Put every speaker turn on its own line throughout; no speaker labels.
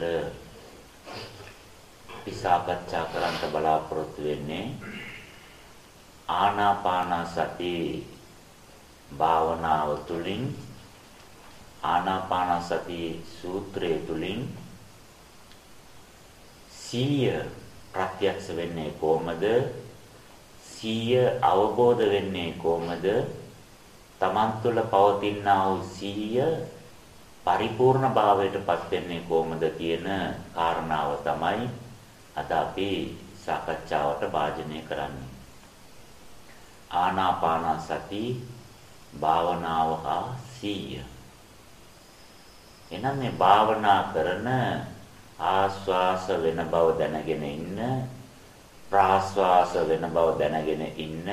පාන්දර අපි සාකච්ඡා කරන්න බලාපොරොත්තු වෙන්නේ ආනාපාන සති භාවනාව තුළින් ආනාපාන සති සූත්‍රය තුළින් සීය ප්‍රත්‍යක්ෂ වෙන්නේ කොහොමද? සීය අවබෝධ වෙන්නේ කොහොමද? තමන් තුළ පවතිනා වූ සිහිය පරිපූර්ණ භාවයටපත් වෙන්නේ කොහොමද කියන කාරණාව තමයි අද අපි සාකච්ඡාවට වාජනය කරන්නේ. ආනාපාන සති භාවනාව හා සිහිය. එනම් මේ භාවනා කරන ආස්වාස වෙන බව දැනගෙන ඉන්න ප්‍රාස්වාස වෙන බව දැනගෙන ඉන්න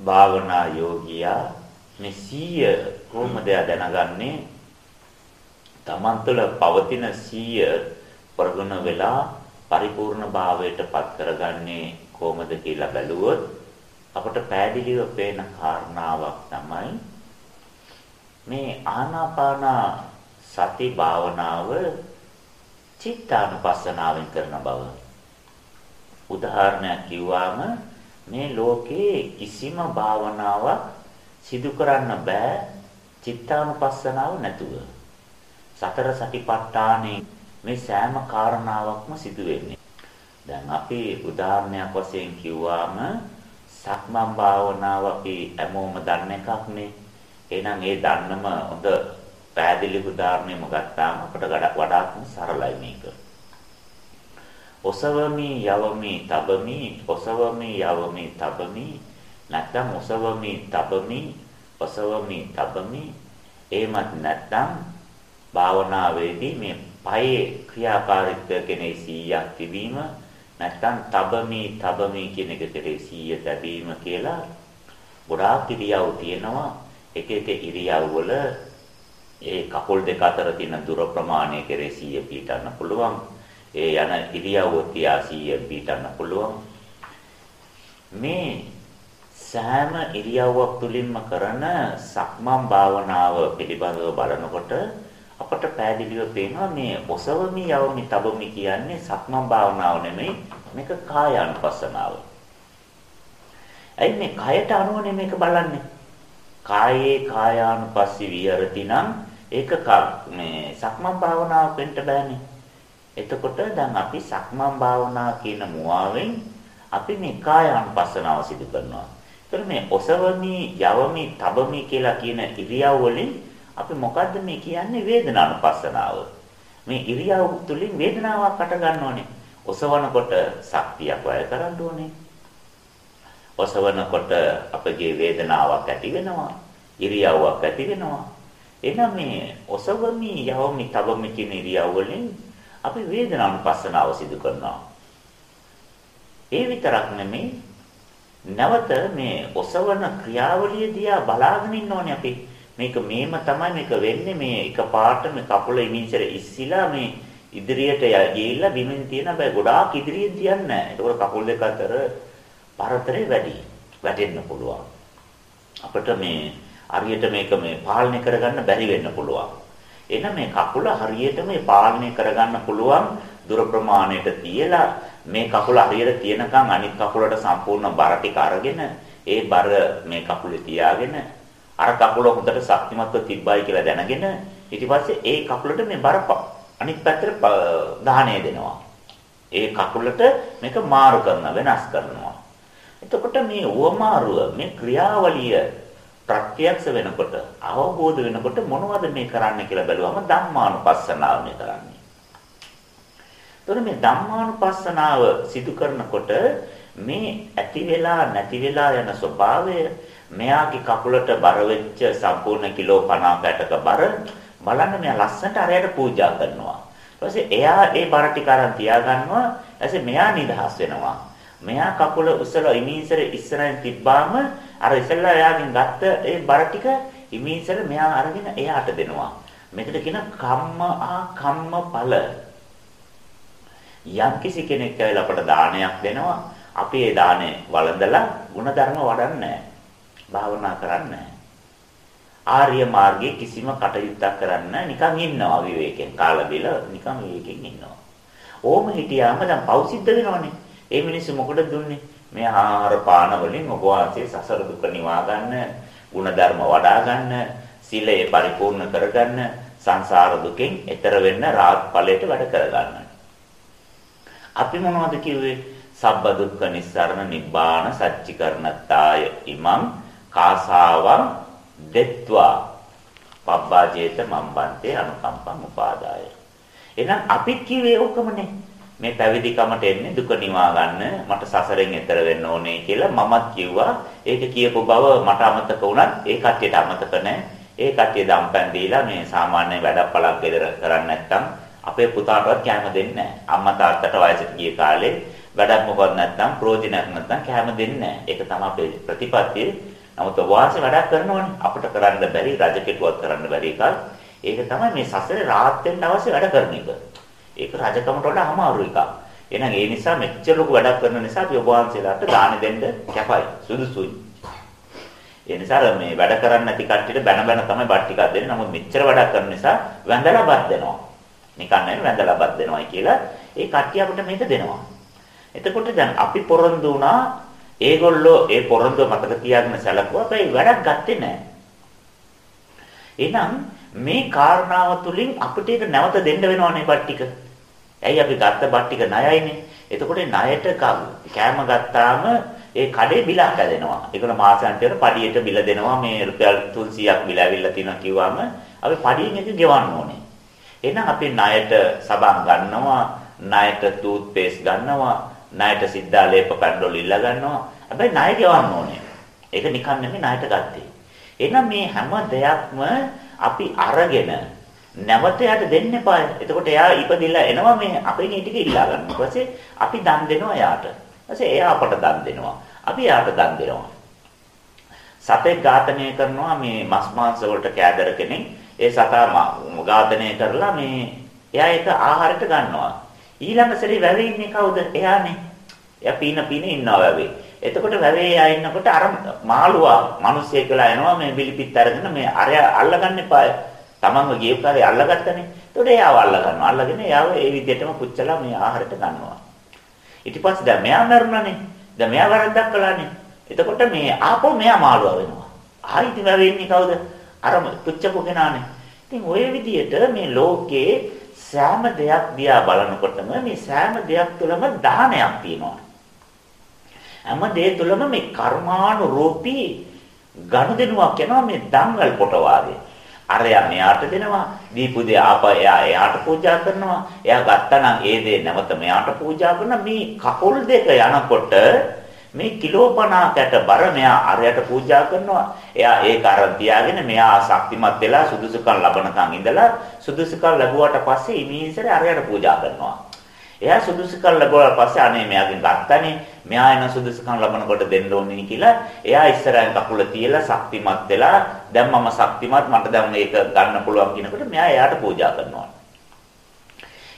භාවනා යෝගියා මේ සීය කොහොමද දැනගන්නේ? තමන් තුළ පවතින සීය ප්‍රගුණ වෙලා පරිපූර්ණ භාවයට පත් කරගන්නේ කොහොමද කියලා බැලුවොත් අපට පැහැදිලිව පේන කාරණාවක් තමයි මේ ආනාපාන සති භාවනාව චිත්තානුපස්සනාවෙන් කරන බව. උදාහරණයක් කිව්වම මේ ලෝකේ කිසිම භාවනාවක් සිදු කරන්න බෑ චිත්තානුපස්සනාව නැතුව. සතර සතිපට්ඨානේ මේ සෑම කාරණාවක්ම සිදු වෙන්නේ. දැන් අපි උදාහරණයක් වශයෙන් කිව්වාම සක්මන් භාවනාව අපි හැමෝම දන්න එකක්නේ. එහෙනම් ඒ දන්නම හොඳ පැහැදිලි උදාහරණයක් ගත්තාම අපට වඩාත්ම සරලයි මේක. ඔසවමි යවමි තබමි ඔසවමි යවමි තබමි නැත්නම් ඔසවමි තබමි ඔසවමි තබමි. එහෙමත් නැත්නම් භාවනාවේදී මේ පයේ ක්‍රියාකාරීත්වය කෙනේ 100ක් තිබීම නැත්නම් තබමි තබමි කියන එක කෙරේ 100 තැබීම කියලා ගොඩාක් ඉරියව් තියෙනවා. එක එක ඉරියව් වල ඒ කකුල් දෙක අතර තියෙන දුර ප්‍රමාණය කෙරේ 100 පිටන්න පුළුවන්. ඒ යන ඉරියව්ව තියා 100 පිටන්න පුළුවන්. මේ සෑම ඉරියව්වක් තුලින්ම කරන සක්මන් භාවනාව පිළිබඳව බලනකොට අපට පැහැදිලිව පේනවා මේ ඔසවමි යවමි තබමි කියන්නේ සක්මන් භාවනාව නෙමෙයි මේක කායානුපස්සනාව. ඇයි මේ කයට අනුවනේ මේක බලන්නේ? කායේ කායානුපස්සී විහෙරති නම් ඒක මේ සක්මන් භාවනාව වෙන්න බෑනේ. එතකොට දැන් අපි සක්මන් භාවනා කියන මුවාවෙන් අපි මේ කායානුපස්සනාව සිදු කරනවා. ඒතර මේ ඔසවමි, යවමි, තබමි කියලා කියන ඉරියව් වලින් අපි මොකද්ද මේ කියන්නේ වේදනානුපස්සනාව. මේ ඉරියව් තුලින් වේදනාවක් අට ගන්නෝනේ. ඔසවනකොට ශක්තියක් වැය කරන්න ඕනේ. ඔසවනකොට අපගේ වේදනාවක් ඇති වෙනවා. ඉරියව්වක් ඇති වෙනවා. එහෙනම් මේ ඔසවමි, යවමි, තබමි කියන ඉරියව් වලින් අපි වේදනානුපස්සනාව සිදු කරනවා. ඒ විතරක් නෙමෙයි නැවත මේ ඔසවන ක්‍රියාවලිය දිහා බලාගෙන ඉන්න ඕනේ අපි. මේක මේම තමයි මේක වෙන්නේ මේ එක පාට මේ කකුල ඉමින්සර ඉස්සිලා මේ ඉදිරියට ගිහිල්ලා බිමින් තියෙන බෑ ගොඩාක් ඉදිරියෙන් තියන්නේ නැහැ. ඒකවල කකුල් දෙක අතර පරතරය වැඩි. වැටෙන්න පුළුවන්. අපිට මේ හරියට මේක මේ පාලනය කරගන්න බැරි වෙන්න පුළුවන්. එන මේ කකුල හරියට මේ පාලනය කරගන්න පුළුවන් දුර ප්‍රමාණයට තියලා මේ කකුල හරියට තියනකම් අනිත් කකුලට සම්පූර්ණ බර ටික අරගෙන ඒ බර මේ කකුලේ තියාගෙන අර කකුල හොඳට ශක්තිමත්ව තිබ්බයි කියලා දැනගෙන ඊට පස්සේ ඒ කකුලට මේ බර අනිත් පැත්තට දාහණය දෙනවා. ඒ කකුලට මේක මාරු කරන වෙනස් කරනවා. එතකොට මේ උවමාරුව මේ ක්‍රියාවලිය ප්‍රත්‍යක්ෂ වෙනකොට අවබෝධ වෙනකොට මොනවද මේ කරන්න කියලා බැලුවම ධම්මානුපස්සනාව මේ කරන්නේ. එතකොට මේ ධම්මානුපස්සනාව සිදු කරනකොට මේ ඇති වෙලා නැති වෙලා යන ස්වභාවය මෙයාගේ කකුලට බර වෙච්ච සම්පූර්ණ කිලෝ 50 60ක බර බලන්න මෙයා ලස්සනට අරයට පූජා කරනවා. ඊට පස්සේ එයා ඒ බර ටික අරන් තියා ගන්නවා. ඊට මෙයා නිදහස් වෙනවා. මෙයා කකුල උසලා ඉමීසර ඉස්සරහින් තිබ්බාම අර ඉස්සෙල්ලා එයාගෙන් ගත්ත ඒ බර ටික ඉමීසර මෙයා අරගෙන එයාට දෙනවා. මේකට කියන කම්ම ආ කම්ම යම්කිසි කෙනෙක් ඇවිල්ලා අපට දානයක් දෙනවා. අපි ඒ දානේ වළඳලා ಗುಣධර්ම වඩන්නේ භාවනා කරන්නේ ආර්ය මාර්ගයේ කිසිම කටයුත්තක් කරන්නේ නිකන් ඉන්නවා විවේකයෙන් කාලා බිලා නිකන් විවේකයෙන් ඉන්නවා. ඕම හිටියාම දැන් පව් සිද්ධ වෙනවනේ. ඒ මිනිස්සු මොකටද දුන්නේ? මේ ආහාර පාන වලින් ඔබ වාසේ සසර දුක නිවා ගන්න, ಗುಣධර්ම වඩා ගන්න, සීලය පරිපූර්ණ කරගන්න, සංසාර දුකෙන් එතර වෙන්න රාත් ඵලයට වැඩ කරගන්න. අපි මොනවද කිව්වේ? සබ්බ දුක්ඛ නිස්සරණ නිබ්බාන සච්චිකරණත්තාය ඉමං කාසාවං දෙත්වා පබ්බාජේත මම්බන්තේ අනුකම්පං උපාදාය. එහෙනම් අපි කිව්වේ ඔකමනේ. මේ පැවිදිකමට එන්නේ දුක නිවා ගන්න මට සසරෙන් එතර වෙන්න ඕනේ කියලා මමත් කිව්වා. ඒක කියපු බව මට අමතක වුණත් ඒ කට්ටියට අමතක නැහැ. ඒ කට්ටිය දම්පැන් දීලා මේ සාමාන්‍ය වැඩපලක් ගෙදර කරන්නේ නැත්නම් අපේ පුතාටවත් කැම දෙන්නේ නැහැ. අම්මා තාත්තට වයසට ගිය කාලේ වැඩක් මොකවත් නැත්නම් ප්‍රෝජනයක් නැත්නම් කැම දෙන්නේ නැහැ. ඒක තමයි අපේ ප්‍රතිපත්තිය. නමුත් වාසය වැඩක් කරනවනේ අපිට කරන්න බැරි රජ කෙටුවක් කරන්න බැරි එකක්. ඒක තමයි මේ සසරේ රාහත් වෙන්න අවශ්‍ය වැඩ කරන එක. ඒක රජකමට වඩා අමාරු එකක්. එහෙනම් ඒ නිසා මෙච්චර ලොකු වැඩක් කරන නිසා අපි ඔබ වහන්සේලාට දාන දෙන්න කැපයි සුදුසුයි. ඒ නිසා මේ වැඩ කරන්න නැති කට්ටියට බැන බැන තමයි බත් ටිකක් දෙන්නේ. නමුත් මෙච්චර වැඩක් කරන නිසා වැඳලා බත් දෙනවා. නිකන් නෙවෙයි වැඳලා බත් දෙනවායි කියලා ඒ කට්ටිය අපිට මේක දෙනවා. එතකොට දැන් අපි පොරොන්දු වුණා ඒගොල්ලෝ ඒ පොරොන්දුව මතක තියාගෙන සැලකුවා. හැබැයි වැඩක් ගත්තේ නැහැ. එහෙනම් මේ කාරණාව තුලින් අපිට ඒක නැවත දෙන්න වෙනවනේ බත් ටික. ඇයි අපි ගත්ත බත් ටික ණයයිනේ. එතකොට ණයට කෑම ගත්තාම ඒ කඩේ බිලක් ඇදෙනවා. ඒකන මාසයන්ට පඩියට බිල දෙනවා මේ රුපියල් 300ක් බිල ඇවිල්ලා තිනවා කිව්වම අපි පඩියෙන් එක ගෙවන්න ඕනේ. එහෙනම් අපි ණයට සබන් ගන්නවා, ණයට ටූත් පේස්ට් ගන්නවා, ණයට සිද්ධාලේප පැන්ඩෝල් ඉල්ල ගන්නවා. හැබැයි ණය ගෙවන්න ඕනේ. ඒක නිකන් නෙමෙයි ණයට ගත්තේ. එහෙනම් මේ හැම දෙයක්ම අපි අරගෙන නැවත යට දෙන්න එපා. එතකොට එයා ඉපදිලා එනවා මේ අපේ මේ ටික ඉල්ලා ගන්න. ඊට පස්සේ අපි දන් දෙනවා එයාට. ඊට පස්සේ එයා අපට දන් දෙනවා. අපි එයාට දන් දෙනවා. සතෙක් ඝාතනය කරනවා මේ මස් මාංශ වලට කෑදර කෙනෙක්. ඒ සතා ඝාතනය කරලා මේ එයා ඒක ආහාරයට ගන්නවා. ඊළඟ සැරේ වැවේ ඉන්නේ කවුද? එයානේ. එයා පීන පීන ඉන්නවා වැවේ. එතකොට වැවේ එයා ඉන්නකොට අර මාළුවා මිනිස්සෙක් වෙලා එනවා මේ බිලිපිත් අරගෙන මේ අරය අල්ලගන්න එපා. තමන්ව ගියපු කාලේ අල්ලගත්තනේ. එතකොට එයාව අල්ල ගන්නවා. අල්ලගෙන එයාව ඒ විදිහටම පුච්චලා මේ ආහාරයට ගන්නවා. ඊට පස්සේ දැන් මෙයා මරුණානේ. දැන් මෙයා වරද්දක් කළානේ. එතකොට මේ ආපහු මෙයා මාළුවා වෙනවා. ආයිත් වැවේ ඉන්නේ කවුද? අර පුච්චපු කෙනානේ. ඉතින් ওই විදිහට මේ ලෝකේ සෑම දෙයක් දිහා බලනකොටම මේ සෑම දෙයක් තුළම දානයක් තියෙනවා. හැම දේ තුළම මේ කර්මානුරූපී ගනුදෙනුවක් යනවා මේ දංගල් පොට වාගේ. අරයා මෙයාට දෙනවා, දීපු දේ ආපහු එයා එයාට පූජා කරනවා. එයා ගත්තා නම් ඒ දේ නැවත මෙයාට පූජා කරන මේ කකුල් දෙක යනකොට මේ කිලෝ 50කට බර මෙයා අරයට පූජා කරනවා. එයා ඒක අරන් තියාගෙන මෙයා ශක්තිමත් වෙලා සුදුසුකම් ලබනකන් ඉඳලා සුදුසුකම් ලැබුවට පස්සේ ඉමීසරේ අරයට පූජා කරනවා. එයා සුදුසුකම් ලැබුවා පස්සේ අනේ මෙයාගෙන් ගත්තනේ මෙයා එන සුදුසුකම් ලබනකොට දෙන්න ඕනේ කියලා එයා ඉස්සරහින් කකුල තියලා ශක්තිමත් වෙලා දැන් මම ශක්තිමත් මට දැන් මේක ගන්න පුළුවන් කියනකොට මෙයා එයාට පූජා කරනවා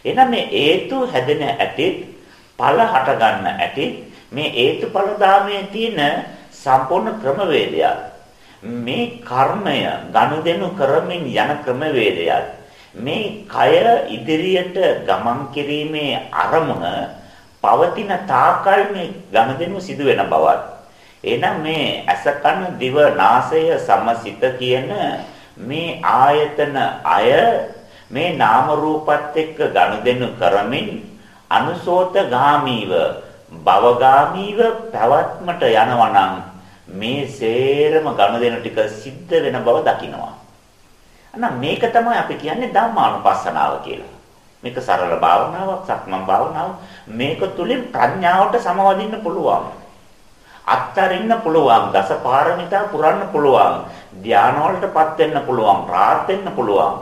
එහෙනම් මේ හේතු හැදෙන ඇටි ඵල හට ගන්න ඇටි මේ හේතුඵල ධාමයේ තියෙන සම්පූර්ණ ක්‍රමවේදයක්. මේ කර්මය ගනුදෙනු කරමින් යන ක්‍රමවේදයක්. මේ කය ඉදිරියට ගමන් කිරීමේ අරමුණ පවතින තාකල් මේ ගනුදෙනු සිදු වෙන බවත්. එහෙනම් මේ ඇස කන දිව නාසය සමසිත කියන මේ ආයතන අය මේ නාම රූපත් එක්ක ගනුදෙනු කරමින් අනුසෝත ගාමීව භවගාමීව පැවැත්මට යනවා මේ සේරම ගනුදෙනු ටික සිද්ධ වෙන බව දකිනවා අන්න මේක තමයි අපි කියන්නේ ධම්මානුපස්සනාව කියලා. මේක සරල භාවනාවක්, සක්මන් භාවනාවක්. මේක තුලින් ප්‍රඥාවට සමවදින්න පුළුවන්. අත්තරින්න පුළුවන්, දස පාරමිතා පුරන්න පුළුවන්, ධානය වලටපත් වෙන්න පුළුවන්, රාත් වෙන්න පුළුවන්.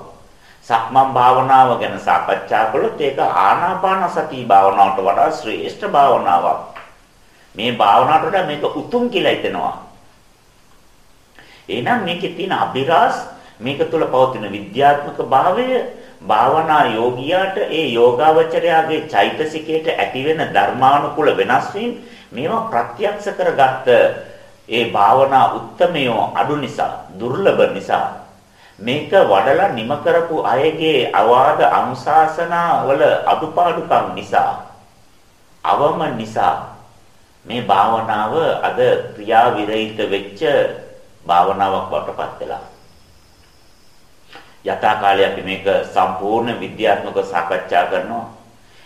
සක්මන් භාවනාව ගැන සාකච්ඡා කළොත් ඒක ආනාපාන සති භාවනාවට වඩා ශ්‍රේෂ්ඨ භාවනාවක්. මේ භාවනාවට වඩා මේක උතුම් කියලා හිතෙනවා. එහෙනම් මේකේ තියෙන අභිරහස් මේක තුළ පවතින විද්‍යාත්මක භාවය භාවනා යෝගියාට ඒ යෝගාවචරයාගේ චෛතසිකයට ඇතිවෙන ධර්මානුකූල වෙනස් වීම මේවා ප්‍රත්‍යක්ෂ කරගත්ත ඒ භාවනා උත්මයෝ අඩු නිසා දුර්ලභ නිසා මේක වඩලා නිම කරපු අයගේ අවාද අනුශාසනා වල අදුපාඩුකම් නිසා අවම නිසා මේ භාවනාව අද ක්‍රියා විරහිත වෙච්ච භාවනාවක් වටපත් වෙලා. යථා කාලේ අපි මේක සම්පූර්ණ විද්‍යාත්මක සාකච්ඡා කරනවා.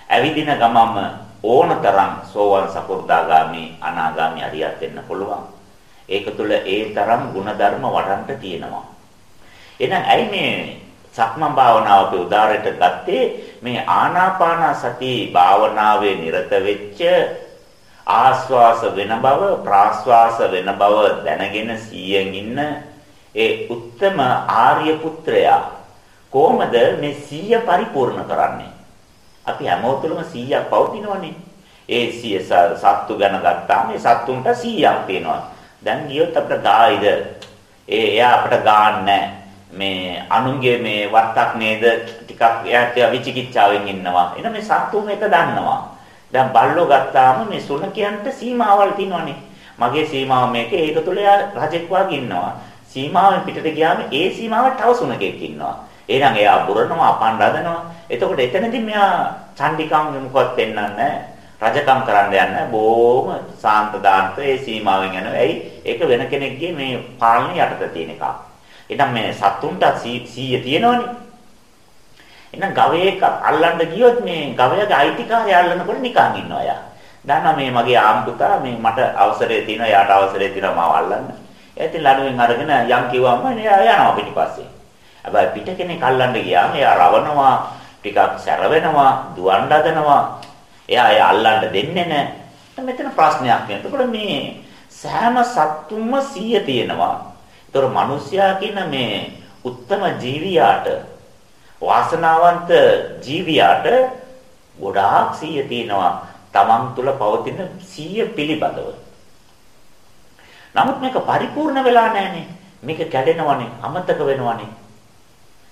ඇවිදින ගමම ඕනතරම් සෝවන් සකෘදාගාමි අනාගාමි අරියත් වෙන්න පුළුවන්. ඒක තුළ ඒ තරම් ಗುಣධර්ම වඩන්න තියෙනවා. එහෙනම් ඇයි මේ සක්මන් භාවනාව අපි උදාහරණයට ගත්තේ මේ ආනාපාන සති භාවනාවේ නිරත වෙච්ච ආස්වාස වෙන බව ප්‍රාස්වාස වෙන බව දැනගෙන සීයෙන් ඉන්න ඒ උත්තම ආර්ය පුත්‍රයා කොහොමද මේ 100 පරිපූර්ණ කරන්නේ? අපි හැමෝටම 100ක් පවතිනවනේ. ඒ 100 සත්තු ගැන ගත්තාම මේ සත්තුන්ට 100ක් තියෙනවා. දැන් ගියොත් අපිට ගායිද? ඒ එයා අපිට ගාන්නේ මේ අනුන්ගේ මේ වත්තක් නේද ටිකක් එයාට විචිකිච්ඡාවෙන් ඉන්නවා. එන මේ සත්තු මේක දන්නවා. දැන් බල්ලෝ ගත්තාම මේ සුනකයන්ට සීමාවල් තියෙනවනේ. මගේ සීමාව මේක ඒක තුල රජෙක් වගේ ඉන්නවා. සීමාවෙන් පිටට ගියාම ඒ සීමාවට තව සුනකෙක් ඉන්නවා. එහෙනම් එයා බුරනවා, අපන් රදනවා. එතකොට එතනදී මෙයා චණ්ඩිකම් මොකවත් පෙන්වන්නේ රජකම් කරන්න යන්නේ බොහොම සාන්ත දාන්ත ඒ සීමාවෙන් යනවා. ඇයි? ඒක වෙන කෙනෙක්ගේ මේ පාලනය යටතේ තියෙන එකක්. එහෙනම් මේ සතුන්ට 100 තියෙනවනේ. එහෙනම් ගවයෙක් අල්ලන්න ගියොත් මේ ගවයාගේ අයිතිකාරය අල්ලනකොට නිකන් ඉන්නවා යා. දන්නා මේ මගේ ආම්පුතා මේ මට අවසරය තියෙනවා, යාට අවසරය තියෙනවා මාව අල්ලන්න. ඉතින් ලණුවෙන් අරගෙන යන් කිව්වම එයා යනවා පිටිපස්සේ. හැබැයි පිට කෙනෙක් අල්ලන්න ගියාම එයා රවණවා, ටිකක් සැරවෙනවා, දුවන් හදනවා. එයා එයා අල්ලන්න දෙන්නේ නැහැ. මෙතන ප්‍රශ්නයක් නෑ. එතකොට මේ සෑම සත්තුම 100 තියෙනවා. ඒතර මිනිසයා කියන මේ උත්තම ජීවියාට වාසනාවන්ත ජීවියාට ගොඩාක් 100 තියෙනවා. තමන් තුළ පවතින 100 පිළිබඳව. නමුත් මේක පරිපූර්ණ වෙලා නැහනේ. මේක කැඩෙනවනේ, අමතක වෙනවනේ.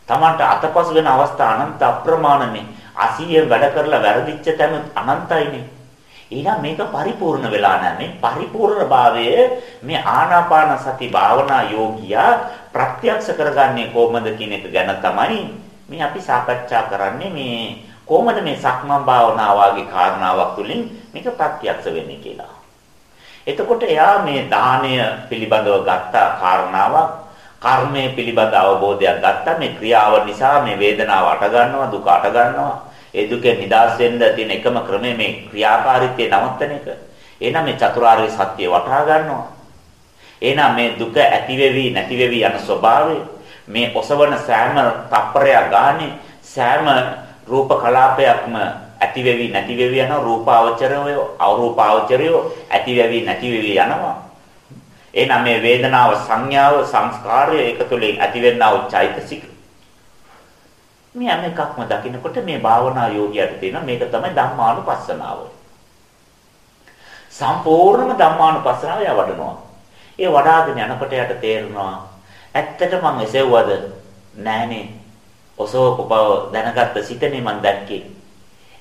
Tamanට අතපසු වෙන අවස්ථා අනන්ත අප්‍රමාණනේ. අසියෙන් වැඩ කරලා වැරදිච්ච තැන අනන්තයිනේ. එහෙනම් මේක පරිපූර්ණ වෙලා නැහැ. පරිපූර්ණ භාවය මේ ආනාපාන සති භාවනා යෝගියා ප්‍රත්‍යක්ෂ කරගන්නේ කොහොමද කියන එක ගැන තමයි මේ අපි සාකච්ඡා කරන්නේ මේ කොහොමද මේ සක්මන් භාවනාව වගේ කාරණාවක් තුළින් මේක ප්‍රත්‍යක්ෂ වෙන්නේ කියලා. එතකොට එයා මේ දාණය පිළිබඳව ගත්ත කාරණාවක් කර්මය පිළිබඳ අවබෝධයක් ගත්තා මේ ක්‍රියාව නිසා මේ වේදනාව අට ගන්නවා දුක අට ගන්නවා ඒ දුකෙන් නිදහස් වෙන්න තියෙන එකම ක්‍රමය මේ ක්‍රියාකාරීත්වය නවත්තන එක. එහෙනම් මේ චතුරාර්ය සත්‍ය වටහා ගන්නවා. එහෙනම් මේ දුක ඇති වෙවි නැති වෙවි යන ස්වභාවය මේ ඔසවන සෑම තප්පරයක් ගානේ සෑම රූප කලාපයක්ම ඇති වෙවි නැති වෙවි යන රූපාවචරය අරූපාවචරය ඇති වෙවි නැති වෙවි යනවා එහෙනම් මේ වේදනාව සංඥාව සංස්කාරය ඒක තුළින් ඇතිවෙනා වූ චෛතසික මේ හැම එකක්ම දකිනකොට මේ භාවනා යෝගියට තියෙන මේක තමයි ධම්මානුපස්සනාව සම්පූර්ණම ධම්මානුපස්සනාව යා වඩනවා ඒ වඩාගෙන යනකොට යට තේරෙනවා ඇත්තට මං එසෙව්වද නෑනේ ඔසවපු බව දැනගත්ත සිතනේ මං දැක්කේ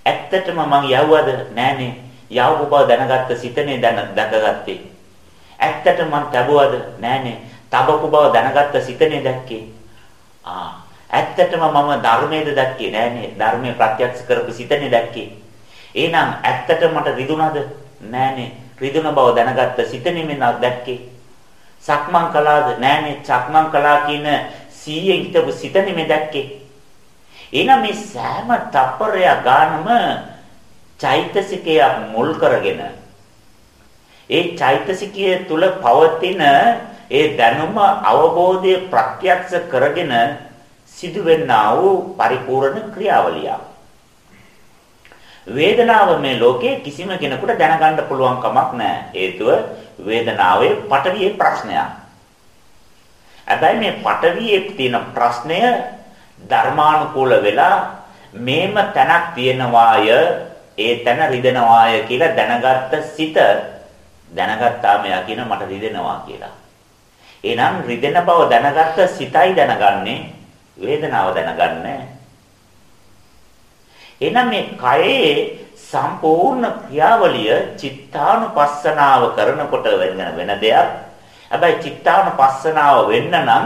ඇත්තටම මං යවුවද නෑනේ. යවපු බව දැනගත්ත සිතනේ දැන දැකගත්තේ. ඇත්තට මං තැබුවද නෑනේ. තබපු බව දැනගත්ත සිතනේ දැක්කේ. ආ ඇත්තටම මම ධර්මයේද දැක්කේ නෑනේ. ධර්මයේ ප්‍රත්‍යක්ෂ කරපු සිතනේ දැක්කේ. එහෙනම් ඇත්තට මට රිදුනද නෑනේ. රිදුන බව දැනගත්ත සිතනේ මම දැක්කේ. සක්මන් කළාද නෑනේ. සක්මන් කළා කියන 100 හිටපු සිතනේ මම දැක්කේ. එහෙනම් මේ සෑම තප්පරයක් ගානම චෛතසිකයක් මුල් කරගෙන ඒ චෛතසිකය තුල පවතින ඒ දැනුම අවබෝධය ප්‍රත්‍යක්ෂ කරගෙන සිදුවෙනා වූ පරිපූර්ණ ක්‍රියාවලිය. වේදනාව මේ ලෝකේ කිසිම කෙනෙකුට දැනගන්න පුළුවන් කමක් නැහැ. හේතුව වේදනාවේ පටවියේ ප්‍රශ්නයක්. හැබැයි මේ පටවියේ තියෙන ප්‍රශ්නය ධර්මානුකූල වෙලා මේම තැනක් තියෙනවාය ඒ තැන රිදෙනවාය කියලා දැනගත්ත සිත දැනගත්තා මෙයා කියන මට රිදෙනවා කියලා. එහෙනම් රිදෙන බව දැනගත්ත සිතයි දැනගන්නේ වේදනාව දැනගන්නේ. එහෙනම් මේ කයේ සම්පූර්ණ ක්‍රියාවලිය චිත්තානුපස්සනාව කරනකොට වෙන වෙන දෙයක්. හැබැයි චිත්තානුපස්සනාව වෙන්න නම්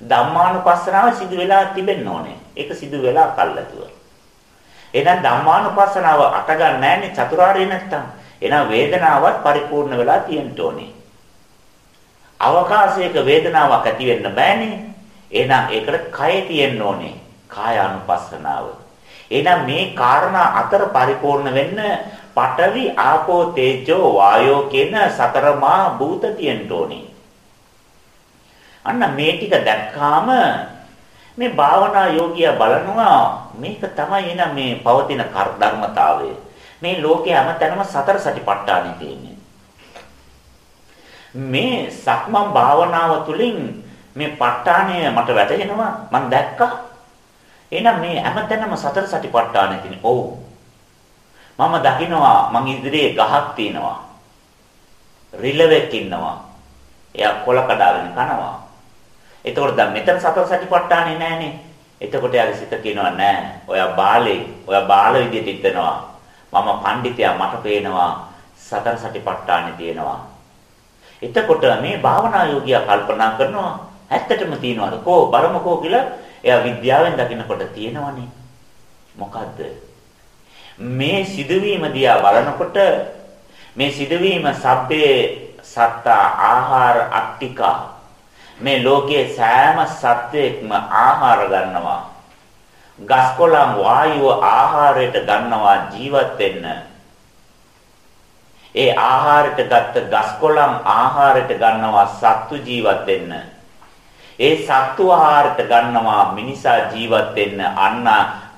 ධම්මානුපස්සනාව සිදු වෙලා තිබෙන්න ඕනේ. ඒක සිදු වෙලා කල්ලාතුව. එහෙනම් ධම්මානුපස්සනාව අටගන්නේ නැන්නේ චතුරාර්ය නැත්තම්. එහෙනම් වේදනාවත් පරිපූර්ණ වෙලා තියෙන්න ඕනේ. අවකාශයක වේදනාවක් ඇති වෙන්න බෑනේ. එහෙනම් ඒකට කය තියෙන්න ඕනේ. කායානුපස්සනාව. එහෙනම් මේ කාරණා අතර පරිපූර්ණ වෙන්න පඨවි ආපෝ තේජෝ වායෝ කියන සතරමා භූත තියෙන්න ඕනේ. අන්න මේ ටික දැක්කාම මේ භාවනා යෝගියා බලනවා මේක තමයි එන මේ පවතින ධර්මතාවය. මේ ලෝකයේ හැමතැනම සතර සටිපට්ඨානෙ තියෙන්නේ. මේ සක්මන් භාවනාව තුළින් මේ ප ဋ ාණය මට වැටහෙනවා මම දැක්කා. එහෙනම් මේ හැමතැනම සතර සටිපට්ඨානෙ තියෙන්නේ. ඔව්. මම දකිනවා මං ඉදිරියේ ගහක් තියෙනවා. රිලෙවෙක් ඉන්නවා. එයා කොළ කඩාගෙන කනවා. එතකොට දැන් මෙතන සතර සතිපට්ඨානේ නැහනේ. එතකොට යාගේ සිත කියනවා නෑ. ඔයා බාලේ, ඔයා බාල විදියට හිටනවා. මම පඬිතයා මට පේනවා සතර සතිපට්ඨානේ තියෙනවා. එතකොට මේ භාවනා යෝගියා කල්පනා කරනවා ඇත්තටම තියනවාද? කෝ බලමුකෝ කියලා එයා විද්‍යාවෙන් දකිනකොට තියෙනවනේ. මොකද්ද? මේ සිදුවීම දිහා බලනකොට මේ සිදුවීම සබ්බේ සත්තා ආහාර අට්ටිකා මේ ලෝකයේ සෑම සත්වයක්ම ආහාර ගන්නවා. ගස්කොළන් වායුව ආහාරයට ගන්නවා ජීවත් වෙන්න. ඒ ආහාරයට ගත්ත ගස්කොළන් ආහාරයට ගන්නවා සත්තු ජීවත් වෙන්න. ඒ සත්තු ආහාරයට ගන්නවා මිනිසා ජීවත් වෙන්න. අන්න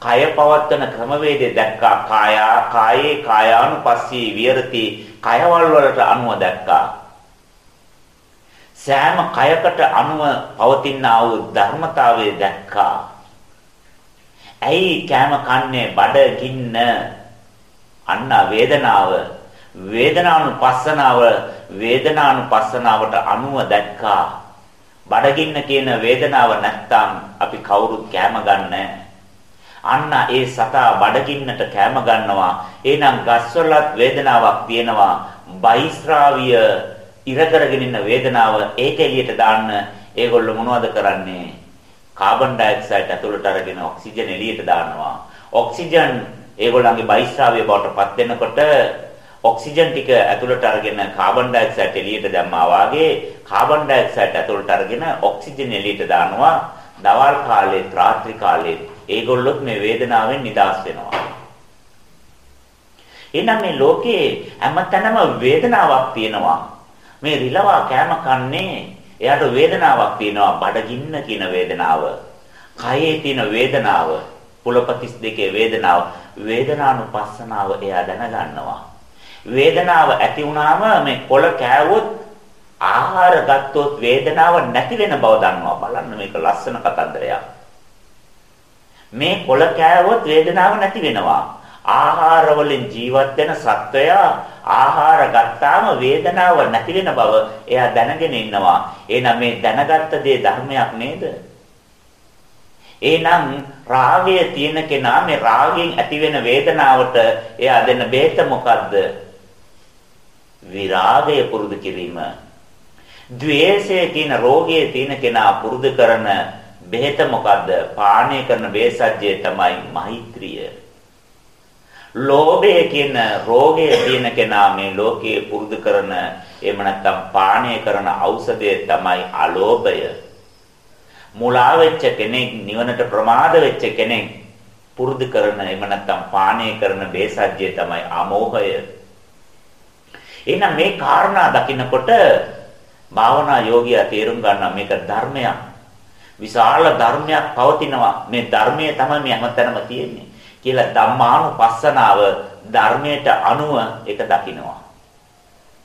කය පවත්තන ක්‍රමවේදය දැක්කා. කායා කායේ කායානුපස්සී විහෙරති. කයවල වලට අනුව දැක්කා. සෑම කයකට අනුව පවතින ආ වූ ධර්මතාවය දැක්කා. ඇයි කෑම කන්නේ බඩගින්න අන්න වේදනාව වේදනානුපස්සනාව වේදනානුපස්සනාවට අනුව දැක්කා. බඩගින්න කියන වේදනාව නැත්තම් අපි කවුරුත් කෑම ගන්නෑ. අන්න ඒ සතා බඩගින්නට කෑම ගන්නවා. එහෙනම් ගස්වලත් වේදනාවක් තියෙනවා. බයිස්රාවිය ඉර කරගෙන ඉන්න වේදනාව ඒක එළියට දාන්න ඒගොල්ලෝ මොනවද කරන්නේ? කාබන් ඩයොක්සයිඩ් ඇතුළට අරගෙන ඔක්සිජන් එළියට දානවා. ඔක්සිජන් ඒගොල්ලන්ගේ බයිස්රාවය බවට පත් වෙනකොට ඔක්සිජන් ටික ඇතුළට අරගෙන කාබන් ඩයොක්සයිඩ් එළියට දැම්මා වාගේ කාබන් ඩයොක්සයිඩ් ඇතුළට අරගෙන ඔක්සිජන් එළියට දානවා. දවල් කාලේ රාත්‍රී කාලේ ඒගොල්ලොත් මේ වේදනාවෙන් නිදහස් වෙනවා. එහෙනම් මේ ලෝකේ හැමතැනම වේදනාවක් තියෙනවා. මේ රිලවා කෑම කන්නේ එයාට වේදනාවක් තියෙනවා බඩගින්න කියන වේදනාව. කයේ තියෙන වේදනාව, පුලපතිස් දෙකේ වේදනාව, වේදනානුපස්සනාව එයා දැනගන්නවා. වේදනාව ඇති වුණාම මේ කොළ කෑවොත් ආහාර ගත්තොත් වේදනාව නැති වෙන බව දන්නවා. බලන්න මේක ලස්සන කතන්දරයක්. මේ කොළ කෑවොත් වේදනාව නැති වෙනවා. ආහාර වලින් ජීවත් වෙන සත්වයා ආහාර ගත්තාම වේදනාව නැති වෙන බව එයා දැනගෙන ඉන්නවා. එහෙනම් මේ දැනගත්ත දේ ධර්මයක් නේද? එහෙනම් රාගය තියෙන කෙනා මේ රාගයෙන් ඇති වෙන වේදනාවට එයා දෙන බේත මොකද්ද? විරාගය පුරුදු කිරීම. ද්වේෂය කියන රෝගයේ තියෙන කෙනා පුරුදු කරන බෙහෙත මොකද්ද? පානය කරන වේසජ්ජය තමයි මෛත්‍රිය. ලෝභය කියන රෝගය තියෙන කෙනා මේ ලෝකයේ පුරුදු කරන එහෙම නැත්නම් පානය කරන ඖෂධය තමයි අලෝභය. මුලා වෙච්ච කෙනෙක් නිවනට ප්‍රමාද වෙච්ච කෙනෙක් පුරුදු කරන එහෙම නැත්නම් පානය කරන බේසජ්ජය තමයි අමෝහය. එහෙනම් මේ කාරණා දකින්නකොට භාවනා යෝගියා තේරුම් ගන්නවා මේක ධර්මයක්. විශාල ධර්මයක් පවතිනවා. මේ ධර්මයේ තමයි මේ හැමතැනම තියෙන්නේ. කියලා ධම්මානුපස්සනාව ධර්මයට අනුව ඒක දකිනවා.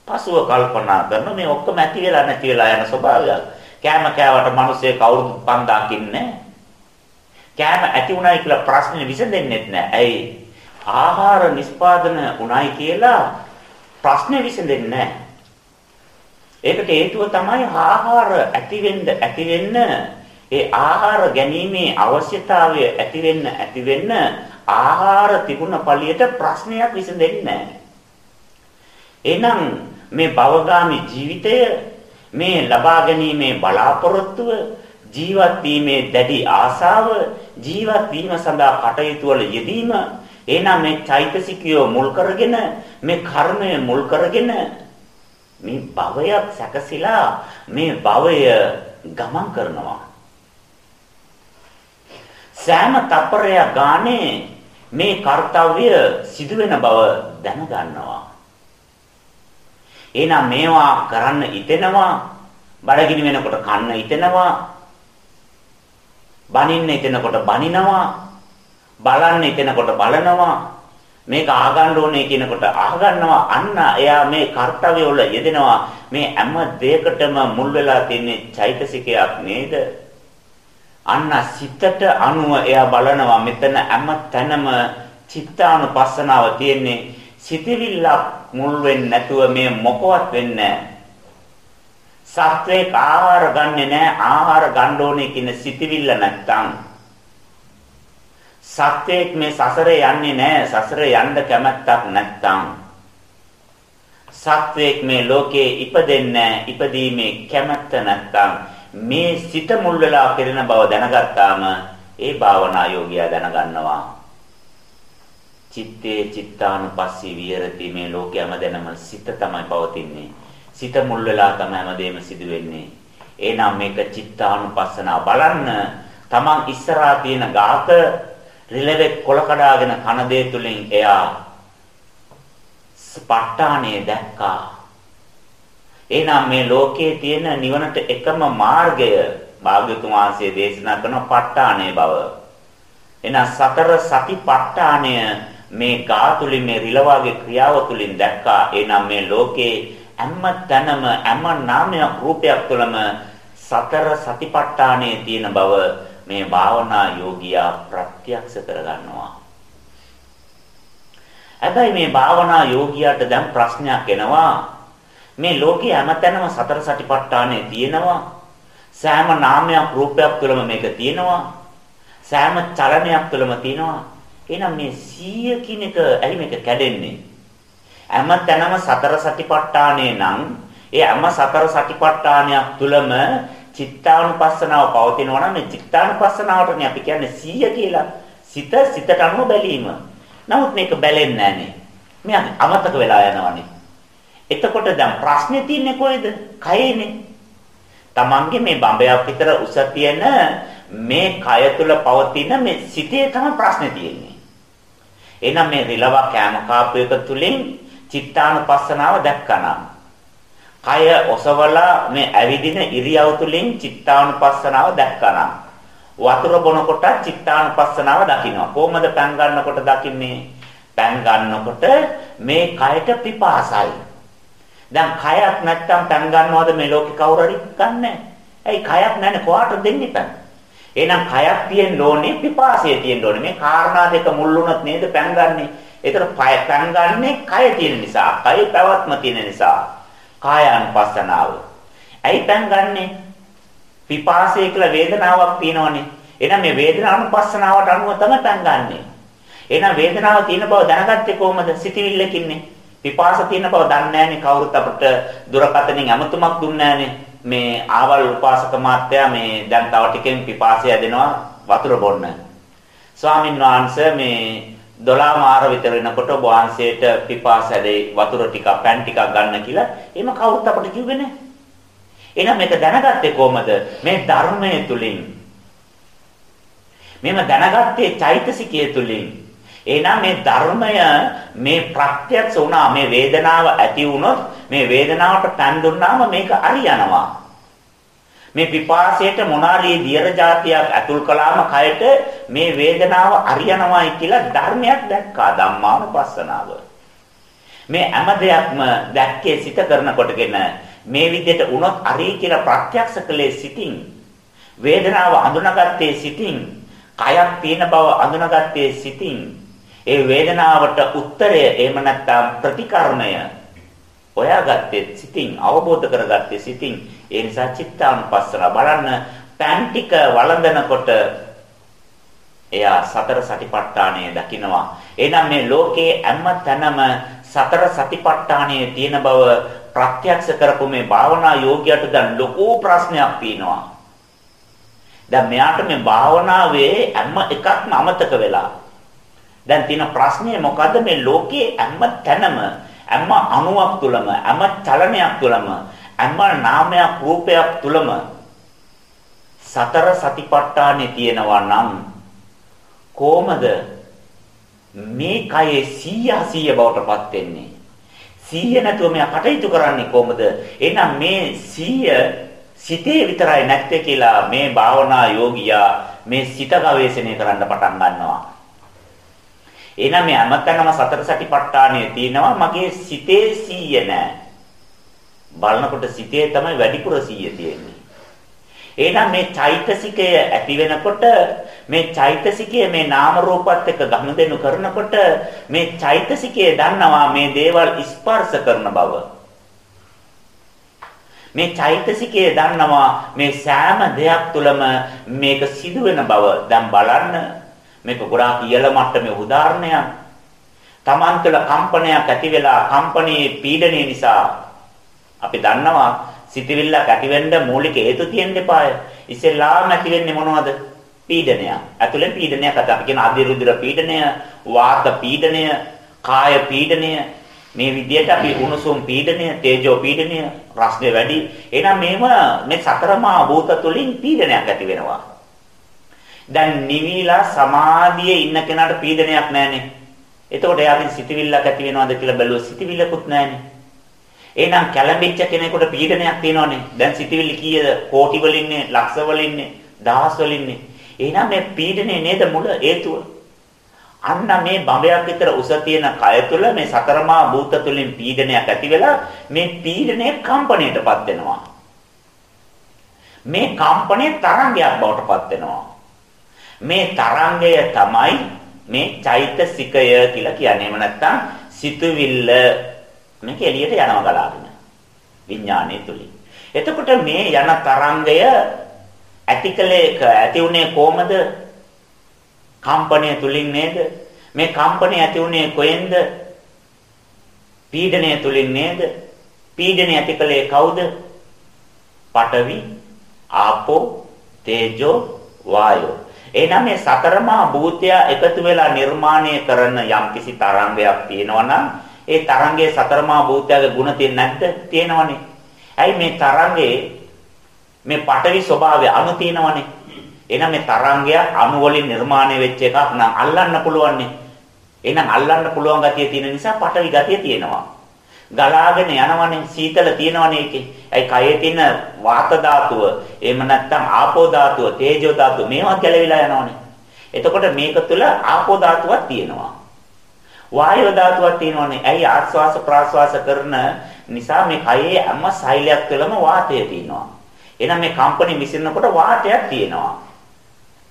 පසුව කල්පනා කරන මේ ඔක්කොම ඇති වෙලා නැති වෙලා යන ස්වභාවයක්. කෑම කෑවට මිනිස්සේ කවුරුත් 5000 කින්නේ කෑම ඇති උනායි කියලා ප්‍රශ්නේ විසඳෙන්නේ නැහැ. ඇයි? ආහාර නිස්පාදන උනායි කියලා ප්‍රශ්නේ විසඳෙන්නේ නැහැ. ඒකට හේතුව තමයි ආහාර ඇති වෙන්න ඇති වෙන්න ඒ ආහාර ගැනීමේ අවශ්‍යතාවය ඇති වෙන්න ඇති වෙන්න ආහාර තිබුණ පළියට ප්‍රශ්නයක් විසඳෙන්නේ නැහැ. එහෙනම් මේ භවගාමි ජීවිතය මේ ලබා ගැනීමේ බලාපොරොත්තුව ජීවත් වීමේ දැඩි ආසාව ජීවත් වීම සඳහා කටයුතු වල යෙදීම එහෙනම් මේ චෛතසිකය මුල් කරගෙන මේ කර්මය මුල් කරගෙන මේ භවයක් සැකසিলা මේ භවය ගමන් කරනවා. සෑම තප්පරයක් ගානේ මේ කාර්යය සිදුවෙන බව දැනගන්නවා. එහෙනම් මේවා කරන්න ඉතෙනවා බඩගිනි වෙනකොට කන්න ඉතෙනවා බනින්න ඉතෙනකොට බනිනවා බලන්න ඉතෙනකොට බලනවා. මේක ආගන්න ඕනේ කියනකොට ආගන්නවා අන්න එයා මේ කාර්යය වල යෙදෙනවා. මේ හැම දෙයකටම මුල් වෙලා තියෙන චෛතසිකයක් නේද? අන්න සිතට අනුව එයා බලනවා. මෙතන හැම තැනම චිත්තානුපස්සනාව තියෙන්නේ. සිතවිල්ලක් මුල් වෙන්නේ නැතුව මේ මොකවත් වෙන්නේ සත්වේ ආහාර ගන්නෙ නැහැ. ආහාර ගන්න ඕනේ කියන සිතවිල්ල නැත්තම්. සත්වයක් මේ සසරේ යන්නේ නැහැ සසරේ යන්න කැමැත්තක් නැත්තම්. සත්වයක් මේ ලෝකේ ඉපදෙන්නේ ඉපදීමේ කැමැත්ත නැත්තම්. මේ සිත මුල් වෙලා කෙරෙන බව දැනගත්තාම ඒ භාවනා යෝගියා දැනගන්නවා. චිත්තේ චිත්තානුපස්සී විහෙරති මේ ලෝකයම දැනම සිත තමයි පවතින්නේ. සිත මුල් වෙලා තමයි හැමදේම සිදු වෙන්නේ. එහෙනම් මේක චිත්තානුපස්සනා බලන්න. තමන් ඉස්සරහා තියෙන ගාත රිලෙවෙක් කොල කඩාගෙන කන දේ තුලින් එයා ස්පට්ටානේ දැක්කා. එහෙනම් මේ ලෝකයේ තියෙන නිවනට එකම මාර්ගය භාග්‍යතුන් වහන්සේ දේශනා කරන ප ဋ ාණේ බව. එහෙනම් සතර සතිපට්ඨානය මේ ගා තුලින් මේ රිලවාගේ ක්‍රියාව තුලින් දැක්කා එනම් මේ ලෝකේ හැම තැනම හැම නාමයක් රූපයක් තුළම සතර සතිපට්ඨානයේ තියෙන බව මේ භාවනා යෝගියා ප්‍රත්‍යක්ෂ කරගන්නවා. හැබැයි මේ භාවනා යෝගියාට දැන් ප්‍රශ්නයක් එනවා. මේ ලෝකේ හැමතැනම සතර සතිපට්ඨානය තියෙනවා. සෑම නාමයක් රූපයක් තුළම මේක තියෙනවා. සෑම චලනයක් තුළම තියෙනවා. එහෙනම් මේ 100 කියන එක ඇයි මේක කැඩෙන්නේ? හැම තැනම සතර සතිපට්ඨානේ නම් ඒ හැම සතර සතිපට්ඨානයක් තුලම චිත්තානුපස්සනාව පවතිනවා නම් මේ චිත්තානුපස්සනාවටනේ අපි කියන්නේ 100 කියලා. සිත සිතට අනුව බැලීම. නමුත් මේක බැලෙන්නේ නැහනේ. මේ අමතක වෙලා යනවනේ. එතකොට දැන් ප්‍රශ්නේ තියෙන්නේ කොයිද? කයේනේ. Tamange මේ බඹයක් විතර උස තියෙන මේ කය තුල පවතින මේ සිතේ තමයි ප්‍රශ්නේ තියෙන්නේ. එහෙනම් මේ රිලව කෑම කාපු එක තුලින් චිත්තානුපස්සනාව දැක්කනම් කය ඔසවලා මේ ඇවිදින ඉරියව් තුලින් චිත්තානුපස්සනාව දැක්කනම්. වතුර බොනකොට චිත්තානුපස්සනාව දකින්නවා කොහොමද පෑන් ගන්නකොට දකින්නේ? පෑන් ගන්නකොට මේ කයට පිපාසයි. දැන් කයක් නැත්තම් පෑන් ගන්නවද මේ ලෝකේ කවුරු හරි ගන්නෑ. ඇයි කයක් නැන්නේ? කොහාට දෙන්නේ පෑන්? එහෙනම් කයක් තියෙන්න ඕනේ පිපාසය තියෙන්න ඕනේ. මේ කාරණා දෙක මුල් වුණොත් නේද පෑන් ගන්නෙ. ඒතර පෑන් ගන්නෙ කය තියෙන නිසා, කය පැවැත්ම තියෙන නිසා. කායानुපස්සනාව. ඇයි පෑන් ගන්නෙ? පිපාසය කියලා වේදනාවක් තියෙනවනේ. එහෙනම් මේ වේදනානුපස්සනාවට අනුව තමයි පෑන් ගන්නෙ. එහෙනම් වේදනාව තියෙන බව දැනගත්තේ කොහොමද? සිතවිල්ලකින්නේ. පිපාස තියෙන බව දන්නේ නැහනේ කවුරුත් අපිට දුරකථනින් අමතුමක් දුන්නේ නැහනේ. මේ ආවල් උපාසක මාත්‍යා මේ දැන් තව ටිකෙන් පිපාසය ඇදෙනවා වතුර බොන්න. ස්වාමින් වහන්සේ මේ 12 මාර විතර වෙනකොට ඔබ වහන්සේට පිපාස ඇදේ වතුර ටිකක් පැන් ටිකක් ගන්න කියලා එහෙම කවුරුත් අපට කිව්වේ නැහැ. එහෙනම් මේක දැනගත්තේ කොහමද? මේ ධර්මයේ තුලින්. මේව දැනගත්තේ චෛතසිකයේ තුලින්. එහෙනම් මේ ධර්මය මේ ප්‍රත්‍යක්ෂ වුණා මේ වේදනාව ඇති වුණොත් මේ වේදනාවට පෑන් දුන්නාම මේක අරියනවා මේ පිපාසයට මොනාරි දියර જાතියක් ඇතුල් කළාම කයට මේ වේදනාව අරියනවායි කියලා ධර්මයක් දැක්කා ධම්මානුපස්සනාව. මේ හැම දෙයක්ම දැක්කේ සිත කරනකොටගෙන මේ විදිහට වුණොත් අරී කියලා ප්‍රත්‍යක්ෂ කළේ සිතින් වේදනාව අඳුනගත්තේ සිතින් කයක් තියෙන බව අඳුනගත්තේ සිතින් ඒ වේදනාවට උත්තරය එහෙම නැත්නම් ප්‍රතිකර්මය හොයාගත්තේ සිතින් අවබෝධ කරගත්තේ සිතින්. ඒ නිසා චිත්තානුපස්සන බලන්න පෑන් ටික වළඳනකොට එයා සතර සතිපට්ඨානය දකිනවා. එහෙනම් මේ ලෝකේ හැම තැනම සතර සතිපට්ඨානයේ තියෙන බව ප්‍රත්‍යක්ෂ කරපු මේ භාවනා යෝගියට දැන් ලොකු ප්‍රශ්නයක් තියෙනවා දැන් මෙයාට මේ භාවනාවේ හැම එකක්ම අමතක වෙලා. දැන් තියෙන ප්‍රශ්නේ මොකද්ද? මේ ලෝකේ හැම තැනම හැම අණුවක් තුලම හැම චලනයක් තුලම හැම නාමයක් රූපයක් තුලම සතර සතිපට්ඨානේ තියෙනවා නම් කොහමද මේ කයේ 100 100 බවටපත් වෙන්නේ? 100 නැතුව මෙයා කටයුතු කරන්නේ කොහමද? එහෙනම් මේ 100 සිතේ විතරයි නැත්තේ කියලා මේ භාවනා යෝගියා මේ සිත ගවේෂණය කරන්න පටන් ගන්නවා. එහෙනම් මේ හැමතැනම සතර සතිපට්ඨානය තියෙනවා මගේ සිතේ සීය නෑ. බලනකොට සිතේ තමයි වැඩිපුර සීය තියෙන්නේ. එහෙනම් මේ චෛතසිකය ඇති වෙනකොට මේ චෛතසිකය මේ නාම රූපات එක්ක ගනුදෙනු කරනකොට මේ චෛතසිකය දන්නවා මේ දේවල් ස්පර්ශ කරන බව. මේ චෛතසිකය දන්නවා මේ සෑම දෙයක් තුළම මේක සිදුවෙන බව. දැන් බලන්න මේක ගොඩාක් ඉහළ මට්ටමේ උදාහරණයක්. Taman තුළ කම්පනයක් ඇති වෙලා කම්පනයේ පීඩනය නිසා අපි දන්නවා සිතවිල්ලක් ඇති වෙන්න මූලික හේතු තියෙන්න එපාය. ඉස්සෙල්ලාම ඇති වෙන්නේ මොනවද? පීඩනය. ඇතුලේ පීඩනයක් අත අපි කියන අධිරුධිර පීඩනය, වාත පීඩනය, කාය පීඩනය මේ විදිහට අපි උණුසුම් පීඩනය, තේජෝ පීඩනය, රස්නේ වැඩි. එහෙනම් මේව මේ සතරමා භූත තුලින් පීඩනයක් ඇති වෙනවා. දැන් නිවිලා සමාධියේ ඉන්න කෙනාට පීඩනයක් නැහනේ. එතකොට එයාගෙන් සිතවිල්ලක් ඇති වෙනවද කියලා බැලුවොත් සිතවිල්ලකුත් නැහනේ. එහෙනම් කැළඹිච්ච කෙනෙකුට පීඩනයක් තියෙනවනේ. දැන් සිතවිලි කීයද? කෝටි වලින්නේ, ලක්ෂ වලින්නේ, දහස් වලින්නේ. එහෙනම් මේ පීඩනේ නේද මුල හේතුව? අන්න මේ බඹයක් විතර උස තියෙන කය තුළ මේ සතරමා භූත තුලින් පීඩනයක් ඇති වෙලා මේ පීඩනය කම්පණයටපත් වෙනවා. මේ කම්පණය තරංගයක් බවට පත් වෙනවා. මේ තරංගය තමයි මේ චෛතසිකය කියලා කියන්නේ. එහෙම නැත්නම් සිතුවිල්ල මේක එළියට යනවා ගලාගෙන. විඥානයේ තුලින්. එතකොට මේ යන තරංගය ඇතිකලේක ඇති උනේ කොහමද? කම්පණය තුලින් නේද? මේ කම්පණය ඇති උනේ කොහෙන්ද? පීඩනය තුලින් නේද? පීඩනය ඇතිකලේ කවුද? පඨවි, ආපෝ, තේජෝ, වායෝ. එහෙනම් මේ සතරමා භූතය එකතු වෙලා නිර්මාණය කරන යම්කිසි තරංගයක් තියෙනවා නම් ඒ තරංගයේ සතරමා භූතයගේ ಗುಣ තියෙන්නේ නැද්ද? තියෙනවනේ. ඇයි මේ තරංගයේ මේ පටවි ස්වභාවය අණු තියෙනවනේ. එහෙනම් මේ තරංගය අණු වලින් නිර්මාණය වෙච්ච එකක් නම් අල්ලන්න පුළුවන්නේ. එහෙනම් අල්ලන්න පුළුවන් ගතිය තියෙන නිසා පටවි ගතිය තියෙනවා. ගලාගෙන යනවනේ සීතල තියෙනවනේ ඒකේ. ඒ කයේ තියෙන වාත ධාතුව, එහෙම නැත්නම් ආපෝ ධාතුව, තේජෝ ධාතුව මේවා ගැලවිලා යනවනේ. එතකොට මේක තුල ආපෝ ධාතුවක් තියෙනවා. වායෝ ධාතුවක් තියෙනවනේ. ඇයි ආස්වාස ප්‍රාස්වාස කරන නිසා මේ කයේ හැම සෛලයක් තුළම වාතය තියෙනවා. එහෙනම් මේ කම්පණි විසිරනකොට වාතයක් තියෙනවා.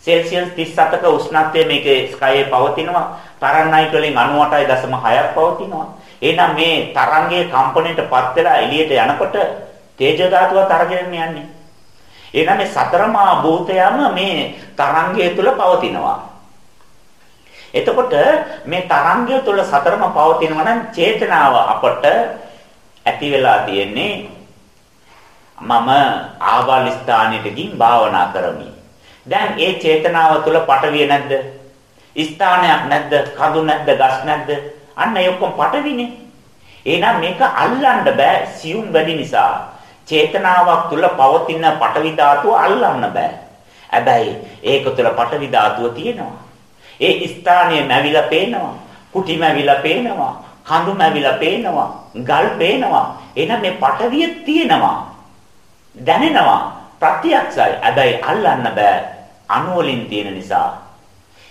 සෙල්සියස් 37ක උෂ්ණත්වය මේකේ ස්කයේ පවතිනවා. ෆාරන්හයිට් වලින් 98.6ක් පවතිනවා. එහෙනම් මේ තරංගයේ කම්පණයටපත් වෙලා එළියට යනකොට තේජෝ ධාතුවත් අරගෙන යන්නේ. එහෙනම් මේ සතරමා භූතයම මේ තරංගය තුල පවතිනවා. එතකොට මේ තරංගය තුල සතරම පවතිනවා නම් චේතනාව අපට ඇති වෙලා තියෙන්නේ මම ආවල් ස්ථානෙට ගින් භාවනා කරමි. දැන් ඒ චේතනාව තුල පටවිය නැද්ද? ස්ථානයක් නැද්ද? කඳු නැද්ද? ගස් නැද්ද? අන්න ඒ ඔක්කොම පටවිනේ. එහෙනම් මේක අල්ලන්න බෑ සියුම් වැඩි නිසා. චේතනාවක් තුල පවතින පටවි ධාතුව අල්ලන්න බෑ. හැබැයි ඒක තුල පටවි ධාතුව තියෙනවා. ඒ ස්ථානයේ මැවිලා පේනවා. කුටි මැවිලා පේනවා. කඳු මැවිලා පේනවා. ගල් පේනවා. එහෙනම් මේ පටවිය තියෙනවා. දැනෙනවා. ප්‍රත්‍යක්ෂයි. හැබැයි අල්ලන්න බෑ. අණු වලින් තියෙන නිසා.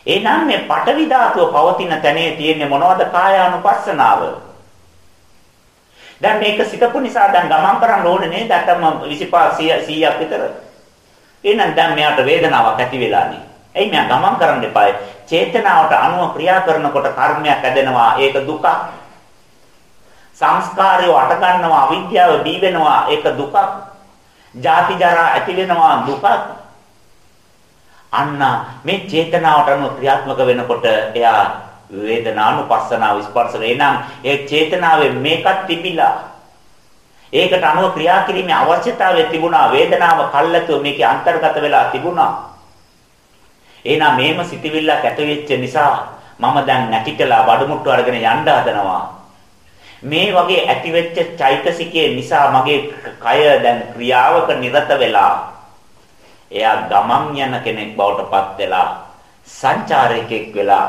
එහෙනම් මේ පටවි ධාතුව පවතින තැනේ තියෙන්නේ මොනවද කායානුපස්සනාව? දැන් මේක සිතපු නිසා දැන් ගමන් කරන්න ඕනේ නේද? දැන් 25 100ක් විතර. එහෙනම් දැන් මෙයාට වේදනාවක් ඇති වෙලානේ. එයි මෙයා ගමන් කරන්න එපා. චේතනාවට අනුව ක්‍රියා කරනකොට කර්මයක් ඇදෙනවා. ඒක දුකක්. සංස්කාරය අට ගන්නවා අවිද්‍යාව බී වෙනවා ඒක දුකක්. ජාති ජරා ඇති වෙනවා දුකක්. අන්න මේ චේතනාවට අනුව ක්‍රියාත්මක වෙනකොට එයා වේදනානුපස්සනාව ස්පර්ශ වෙනනම් ඒ චේතනාවේ මේකක් තිබිලා ඒකට අනුව ක්‍රියා කිරීමේ අවශ්‍යතාවය තිබුණා. වේදනාව කල්ැතුව මේකේ අන්තර්ගත වෙලා තිබුණා. එහෙනම් මේම සිටිවිල්ලක් ඇති වෙච්ච නිසා මම දැන් නැකිටලා බඩමුට්ටු අරගෙන යන්න හදනවා. මේ වගේ ඇතිවෙච්ච චෛතසිකයේ නිසා මගේ කය දැන් ක්‍රියාවක නිරත වෙලා එයා ගමන් යන කෙනෙක් බවට පත් වෙලා සංචාරකෙක් වෙලා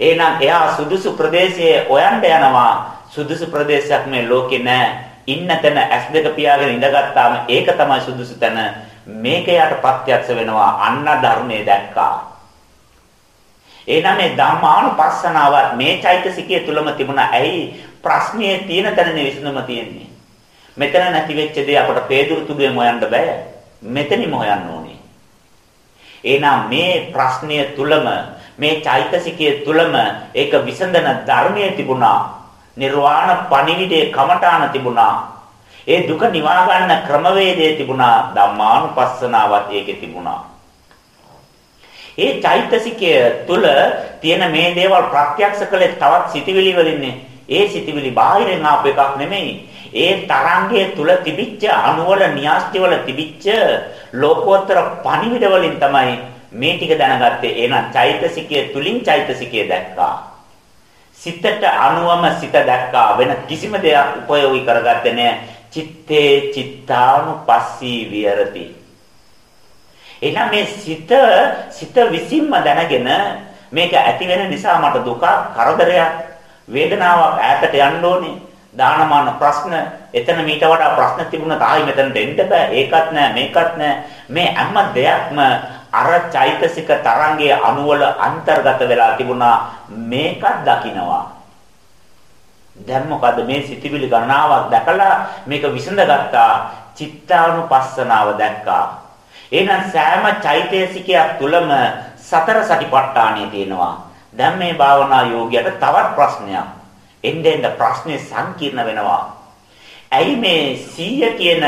එහෙනම් එයා සුදුසු ප්‍රදේශයේ හොයන්න යනවා සුදුසු ප්‍රදේශයක් මේ ලෝකේ නැහැ ඉන්න තැන S2 පියාගෙන ඉඳගත්තාම ඒක තමයි සුදුසු තැන මේක යට ප්‍රත්‍යක්ෂ වෙනවා අන්න ධර්මයේ දැක්කා එහෙනම් මේ ධම්මානුපස්සනාවත් මේ චෛතසිකයේ තුලම තිබුණා. ඇයි ප්‍රශ්නේ තියෙන තැනනේ විසඳුම තියෙන්නේ. මෙතන නැති වෙච්ච දේ අපට පේදුරු තුඩුවෙන් හොයන්න බෑ. මෙතනින්ම හොයන්න ඕනේ. එහෙනම් මේ ප්‍රශ්නය තුලම මේ චෛතසිකයේ තුලම ඒක විසඳන ධර්මයේ තිබුණා. නිර්වාණ පණිවිඩයේ කමඨාන තිබුණා. ඒ දුක නිවා ගන්න ක්‍රමවේදය තිබුණා. ධම්මානුපස්සනාවත් ඒකේ තිබුණා. ඒ චෛතසිකය තුල තියෙන මේ දේවල් ප්‍රත්‍යක්ෂ කළේ තවත් සිටිවිලි වලින්නේ. ඒ සිටිවිලි බාහිරින් ආපු එකක් නෙමෙයි. ඒ තරංගයේ තුල තිබිච්ච අණුවල න්‍යාස්ති වල තිබිච්ච ලෝකෝත්තර පණිවිඩ වලින් තමයි මේ ටික දැනගත්තේ. එහෙනම් චෛතසිකයේ තුලින් චෛතසිකය දැක්කා. සිතට අනුවම සිත දැක්කා. වෙන කිසිම දෙයක් උපයෝගී කරගත්තේ නැහැ. චිත්තේ චිත්තානුපස්සී විහෙරති. එහෙනම් මේ සිත සිත විසින්ම දැනගෙන මේක ඇති වෙන නිසා මට දුක කරදරයක් වේදනාවක් ඈතට යන්න ඕනේ දානමාන ප්‍රශ්න එතන මීට වඩා ප්‍රශ්න තිබුණා තායි මෙතනට එන්න බෑ. ඒකත් නෑ මේකත් නෑ. මේ හැම දෙයක්ම අර චෛතසික තරංගයේ අණුවල අන්තර්ගත වෙලා තිබුණා. මේකත් දකින්නවා දැන් මොකද මේ සිතිවිලි ගණනාවක් දැකලා මේක විසඳගත්තා. චිත්තානුපස්සනාව දැක්කා. එහෙනම් සෑම චෛතසිකයක් තුලම සතර සටිපට්ඨානිය තියෙනවා. දැන් මේ භාවනා යෝගියට තවත් ප්‍රශ්නයක්. එන්නේ එන්න ප්‍රශ්නේ සංකීර්ණ වෙනවා. ඇයි මේ සීය කියන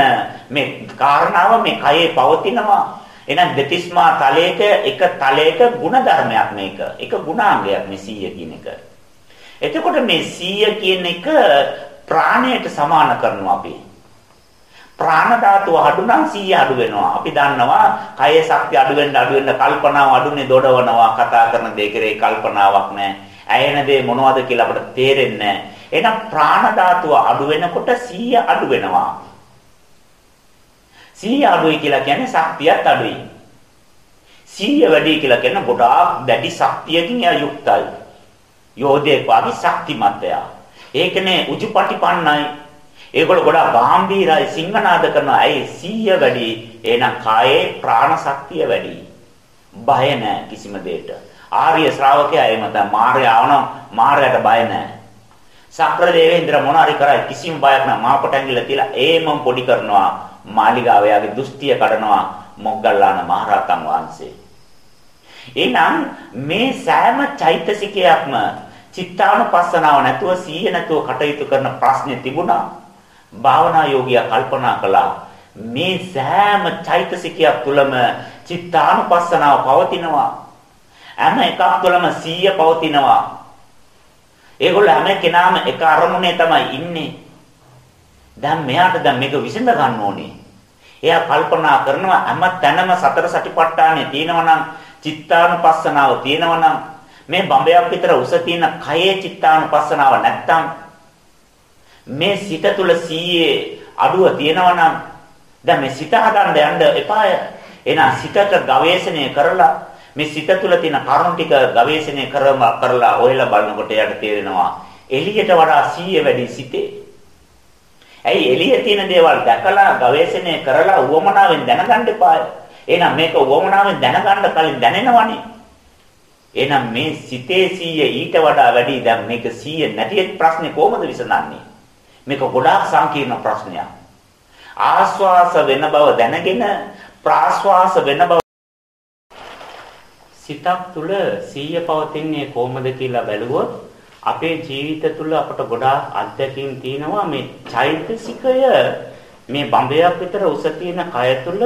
මේ කාරණාව මේ කයේ පවතිනවා? එහෙනම් දෙතිස්මා තලයක එක තලයක ಗುಣධර්මයක් මේක. එක ගුණාංගයක් මේ සීය කියන එක. එතකොට මේ සීය කියන එක ප්‍රාණයට සමාන කරනවා අපි. ප්‍රාණ ධාතුව අඩු නම් 100 අඩු වෙනවා. අපි දන්නවා කයේ ශක්තිය අඩු වෙන්න අඩු වෙන්න කල්පනාව අඩුනේ දොඩවනවා කතා කරන දේ කෙරේ කල්පනාවක් නැහැ. ඇයෙන දේ මොනවද කියලා අපිට තේරෙන්නේ නැහැ. එහෙනම් ප්‍රාණ ධාතුව අඩු වෙනකොට 100 අඩු වෙනවා. 100 අඩුයි කියලා කියන්නේ ශක්තියත් අඩුයි. 100 වැඩි කියලා කියන ගොඩාක් දැඩි ශක්තියකින් එයා යුක්තයි. යෝධයෙක් වගේ ශක්තිමත්ය. ඒකනේ උජුපටිපන්නයි ඒගොල්ලෝ ගොඩාක් ගැඹීරයි සිංහනාද කරනවා. ඇයි 100 වැඩි. එහෙනම් කායේ ප්‍රාණ ශක්තිය වැඩි. බය නැහැ කිසිම දෙයකට. ආර්ය ශ්‍රාවකයා එහෙම තමයි මාර්ය ආවනම් මාර්යට බය නැහැ. සක්‍ර දේවේන්ද්‍ර මොන හරි කරයි කිසිම බයක් නැහැ. මාපට ඇඟිල්ල තියලා ඒමම් පොඩි කරනවා. මාලිගාව යාගේ දෘෂ්ටිය කඩනවා මොග්ගල්ලාන මහරහතන් වහන්සේ. එහෙනම් මේ සෑම චෛතසිකයක්ම චිත්තානුපස්සනාව නැතුව සීය නැතුව කටයුතු කරන ප්‍රශ්නේ තිබුණා. භාවනා යෝගියා කල්පනා කළා මේ සෑම චෛතසිකයක් තුළම චිත්තානුපස්සනාව පවතිනවා. හැම එකක් තුළම සීය පවතිනවා. ඒගොල්ලෝ හැම කෙනාම එක අරමුණේ තමයි ඉන්නේ. දැන් මෙයාට දැන් මේක විසඳ ගන්න ඕනේ. එයා කල්පනා කරනවා හැම තැනම සතර සටිපට්ඨානෙ තියෙනවා නම් චිත්තානුපස්සනාව තියෙනවා නම් මේ බඹයක් විතර උස තියෙන කයේ චිත්තානුපස්සනාව නැත්තම් මේ සිත තුල සීයේ අඩුව තියෙනවා නම් දැන් මේ සිත හදන්න යන්න එපාය. එහෙනම් සිතට ගවේෂණය කරලා මේ සිත තුල තියෙන කරුණු ටික ගවේෂණය කරලා ඔයලා බලනකොට යට තේරෙනවා එළියට වඩා සීය වැඩි සිතේ. ඇයි එළියේ තියෙන දේවල් දැකලා ගවේෂණය කරලා උවමනාවෙන් දැනගන්න එපාය. එහෙනම් මේක උවමනාවෙන් දැනගන්න කලින් දැනෙනවනේ. එහෙනම් මේ සිතේ සීය ඊට වඩා වැඩි දැන් මේක සීය නැති ප්‍රශ්නේ කොහොමද විසඳන්නේ? මේක ගොඩාක් සංකීර්ණ ප්‍රශ්නයක්. ආස්වාස වෙන බව දැනගෙන ප්‍රාස්වාස වෙන බව සිතක් තුළ සීය පවතින්නේ කොහොමද කියලා බැලුවොත් අපේ ජීවිත තුළ අපට ගොඩාක් අත්දැකීම් තියෙනවා මේ චෛතසිකය මේ බඹයක් විතර උස තියෙන කය තුළ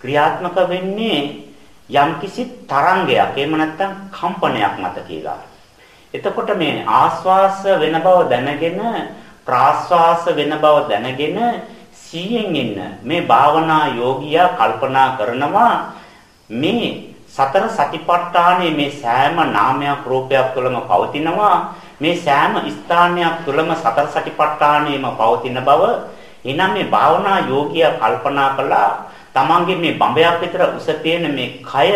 ක්‍රියාත්මක වෙන්නේ යම්කිසි තරංගයක් එහෙම නැත්නම් කම්පනයක් මත කියලා. එතකොට මේ ආස්වාස වෙන බව දැනගෙන ප්‍රාස්වාස වෙන බව දැනගෙන සීයෙන් ඉන්න මේ භාවනා යෝගියා කල්පනා කරනවා මේ සතර සතිපට්ඨානයේ මේ සෑම නාමයක් රූපයක් තුළම පවතිනවා මේ සෑම ස්ථානයක් තුළම සතර සතිපට්ඨානයේම පවතින බව එනම් මේ භාවනා යෝගියා කල්පනා කළා තමන්ගේ මේ බඹයක් විතර උස තියෙන මේ කය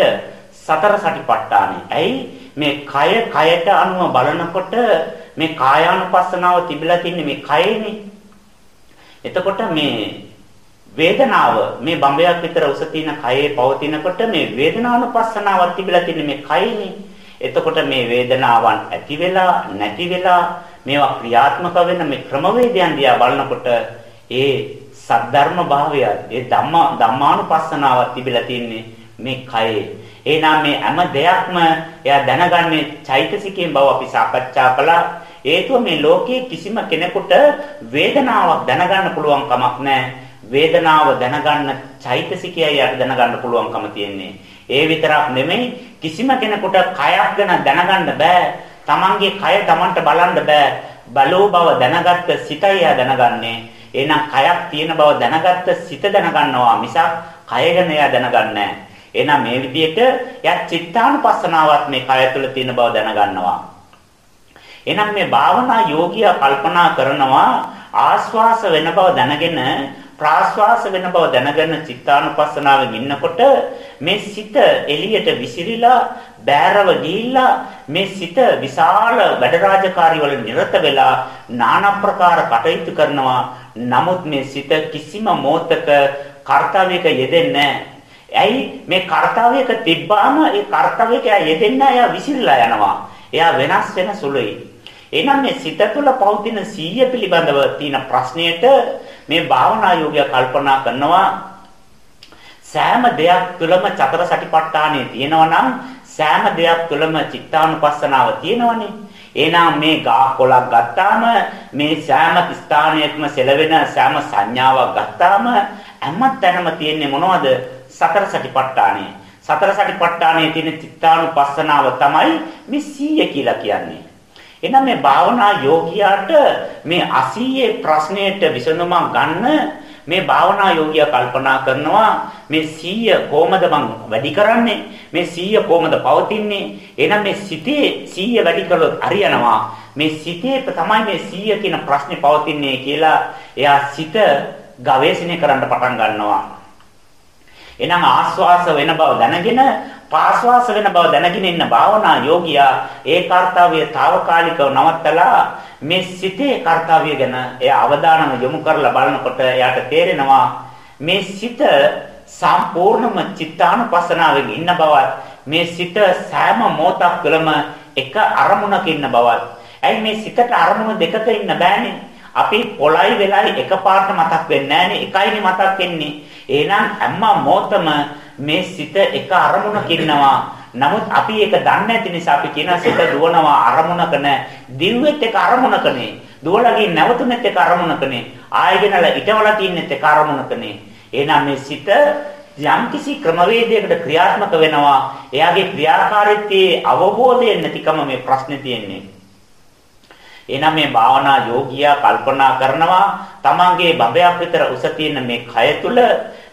සතර සතිපට්ඨානෙ. ඇයි මේ කය කයට අනුව බලනකොට මේ කායානුපස්සනාව තිබිලා තින්නේ මේ කයේනේ. එතකොට මේ වේදනාව මේ බඹයක් විතර උස තියෙන කයේ පවතිනකොට මේ වේදනානුපස්සනාවක් තිබිලා තියෙන මේ කයනේ. එතකොට මේ වේදනාවන් ඇති වෙලා නැති වෙලා මේවා ක්‍රියාත්මක වෙන මේ ක්‍රමවේදයන් දිහා බලනකොට ඒ සද්ධර්ම භාවය ඒ ධම්ම ධම්මානුපස්සනාවක් තිබිලා තින්නේ මේ කයේ. එහෙනම් මේ හැම දෙයක්ම එයා දැනගන්නේ චෛතසිකයෙන් බව අපි සාකච්ඡා කළා. හේතුව මේ ලෝකයේ කිසිම කෙනෙකුට වේදනාවක් දැනගන්න පුළුවන් කමක් නැහැ. වේදනාව දැනගන්න චෛතසිකයයි යට දැනගන්න පුළුවන්කම තියෙන්නේ. ඒ විතරක් නෙමෙයි කිසිම කෙනෙකුට කයක් ගැන දැනගන්න බෑ. Tamange කය Tamanට බලන්න බෑ. බලෝ බව දැනගත්ත සිතයි දැනගන්නේ. එහෙනම් කයක් තියෙන බව දැනගත්ත සිත දැනගන්නවා මිසක් කය ගැන එයා දනගන්නේ එහෙනම් මේ විදිහට එයා චිත්තානුපස්සනාවත් මේ කය තුළ තියෙන බව දැනගන්නවා. එහෙනම් මේ භාවනා යෝගියා කල්පනා කරනවා ආස්වාස වෙන බව දැනගෙන ප්‍රාශ්වාස වෙන බව දැනගෙන චිත්තානුපස්සනාවෙන් ඉන්නකොට මේ සිත එළියට විසිරිලා බෑරව ගිහිල්ලා මේ සිත විශාල වැඩ රාජකාරී වල නිරත වෙලා নানা ප්‍රකාර කටයුතු කරනවා. නමුත් මේ සිත කිසිම මොහතක කාර්යයක යෙදෙන්නේ ඇයි? මේ කාර්යයක තිබ්බාම ඒ කාර්යයක යෙදෙන්නේ එයා විසිරලා යනවා. එයා වෙනස් වෙන සුළුයි. එහෙනම් මේ සිත තුළ පවතින සීය පිළිබඳව තියෙන ප්‍රශ්නයට මේ භාවනා යෝගය කල්පනා කරනවා සෑම දෙයක් තුළම චතර සටිපට්ඨානෙ තියෙනවා නම් සෑම දෙයක් තුළම චිත්තානුපස්සනාව තියෙනවනේ. එහෙනම් මේ ගා කොලක් ගත්තාම මේ සෑම ස්ථානයකම සෙලවෙන සෑම සංඥාවක් ගත්තාම හැම තැනම තියෙන්නේ මොනවද? සතර සටිපට්ඨානෙ. සතර සටිපට්ඨානයේ තියෙන චිත්තානුපස්සනාව තමයි මේ සීය කියලා කියන්නේ. එහෙනම් මේ භාවනා යෝගියාට මේ අසීයේ ප්‍රශ්නයට විසඳුමක් ගන්න මේ භාවනා යෝගියා කල්පනා කරනවා මේ සීය කොහමද මං වැඩි කරන්නේ? මේ සීය කොහමද පවතින්නේ? එහෙනම් මේ සිතේ සීය වැඩි කළොත් හරියනවා. මේ සිතේ තමයි මේ සීය කියන ප්‍රශ්නේ පවතින්නේ කියලා එයා සිත ගවේෂණය කරන්න පටන් ගන්නවා. එහෙනම් ආස්වාස වෙන බව දැනගෙන පාස්වාස වෙන බව දැනගෙන ඉන්න භාවනා යෝගියා ඒ කාර්යය తాවකාලිකව නවත්තලා මේ සිතේ කාර්යය ගැන එයා අවධානම යොමු කරලා බලනකොට එයාට තේරෙනවා මේ සිත සම්පූර්ණම චිත්තානුපස්සනාවෙන් ඉන්න බවත් මේ සිත සෑම මොහොතක් තුළම එක අරමුණක ඉන්න බවත්. ඇයි මේ සිතට අරමුණු දෙකක ඉන්න බෑනේ? අපි පොළයි වෙලයි එකපාරට මතක් වෙන්නේ නැහනේ එකයිනේ මතක් වෙන්නේ එහෙනම් හැම මොහොතම මේ සිත එක අරමුණක ඉන්නවා. නමුත් අපි ඒක දන්නේ නැති නිසා අපි කියන සිත දුවනවා අරමුණක නැහැ. දිව්වෙත් එක අරමුණකනේ. දුවලගේ නැවතුනෙත් එක අරමුණකනේ. ආයෙගෙනලා ඊටවල තින්නෙත් එක අරමුණකනේ. එහෙනම් මේ සිත යම්කිසි ක්‍රමවේදයකට ක්‍රියාත්මක වෙනවා. එයාගේ ක්‍රියාකාරීත්වයේ අවබෝධය නැතිකම මේ ප්‍රශ්නේ තියෙන්නේ. එහෙනම් මේ භාවනා යෝගියා කල්පනා කරනවා තමන්ගේ බබයක් විතර උස තියෙන මේ කය තුල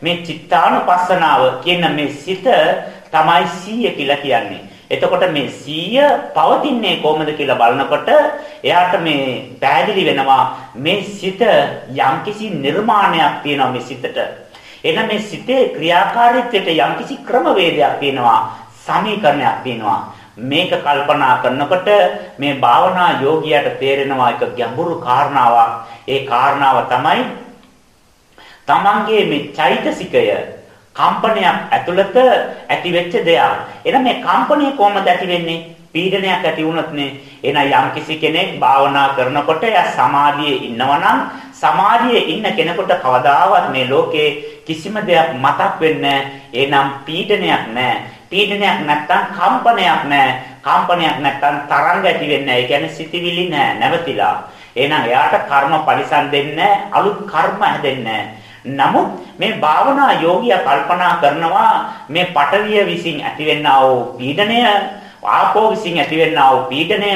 මේ චිත්තානුපස්සනාව කියන මේ සිත තමයි සීය කියලා කියන්නේ. එතකොට මේ සීය පවතින්නේ කොහොමද කියලා බලනකොට එයාට මේ පැහැදිලි වෙනවා මේ සිත යම්කිසි නිර්මාණයක් තියෙනවා මේ සිතට. එන මේ සිතේ ක්‍රියාකාරීත්වයට යම්කිසි ක්‍රමවේදයක් තියෙනවා. සමීකරණයක් තියෙනවා. මේක කල්පනා කරනකොට මේ භාවනා යෝගියාට තේරෙනවා එක ගැඹුරු කාරණාවක්. ඒ කාරණාව තමයි තමන්ගේ මේ චෛතසිකය කම්පනයක් ඇතුළත ඇති වෙච්ච දෙයක්. එහෙනම් මේ කම්පනය කොහොමද ඇති වෙන්නේ? පීඩනයක් ඇති වුණොත් නේ එහෙනම් යම්කිසි කෙනෙක් භාවනා කරනකොට එයා සමාධියේ ඉන්නවනම් සමාධියේ ඉන්න කෙනෙකුට කවදාවත් මේ ලෝකේ කිසිම දෙයක් මතක් වෙන්නේ එහෙනම් පීඩනයක් නැහැ. පීඩනයක් නැත්තම් කම්පනයක් නැහැ. කම්පනයක් නැත්තම් තරංග ඇති වෙන්නේ නැහැ. ඒ කියන්නේ සිතිවිලි නැහැ. නැවතිලා. එහෙනම් එයාට කර්ම පරිසම් දෙන්නේ අලුත් කර්ම හැදෙන්නේ නමුත් මේ භාවනා යෝගියා කල්පනා කරනවා මේ පටවිය විසින් ඇතිවෙනා වූ පීඩනය ආපෝ විසින් ඇතිවෙනා වූ පීඩනය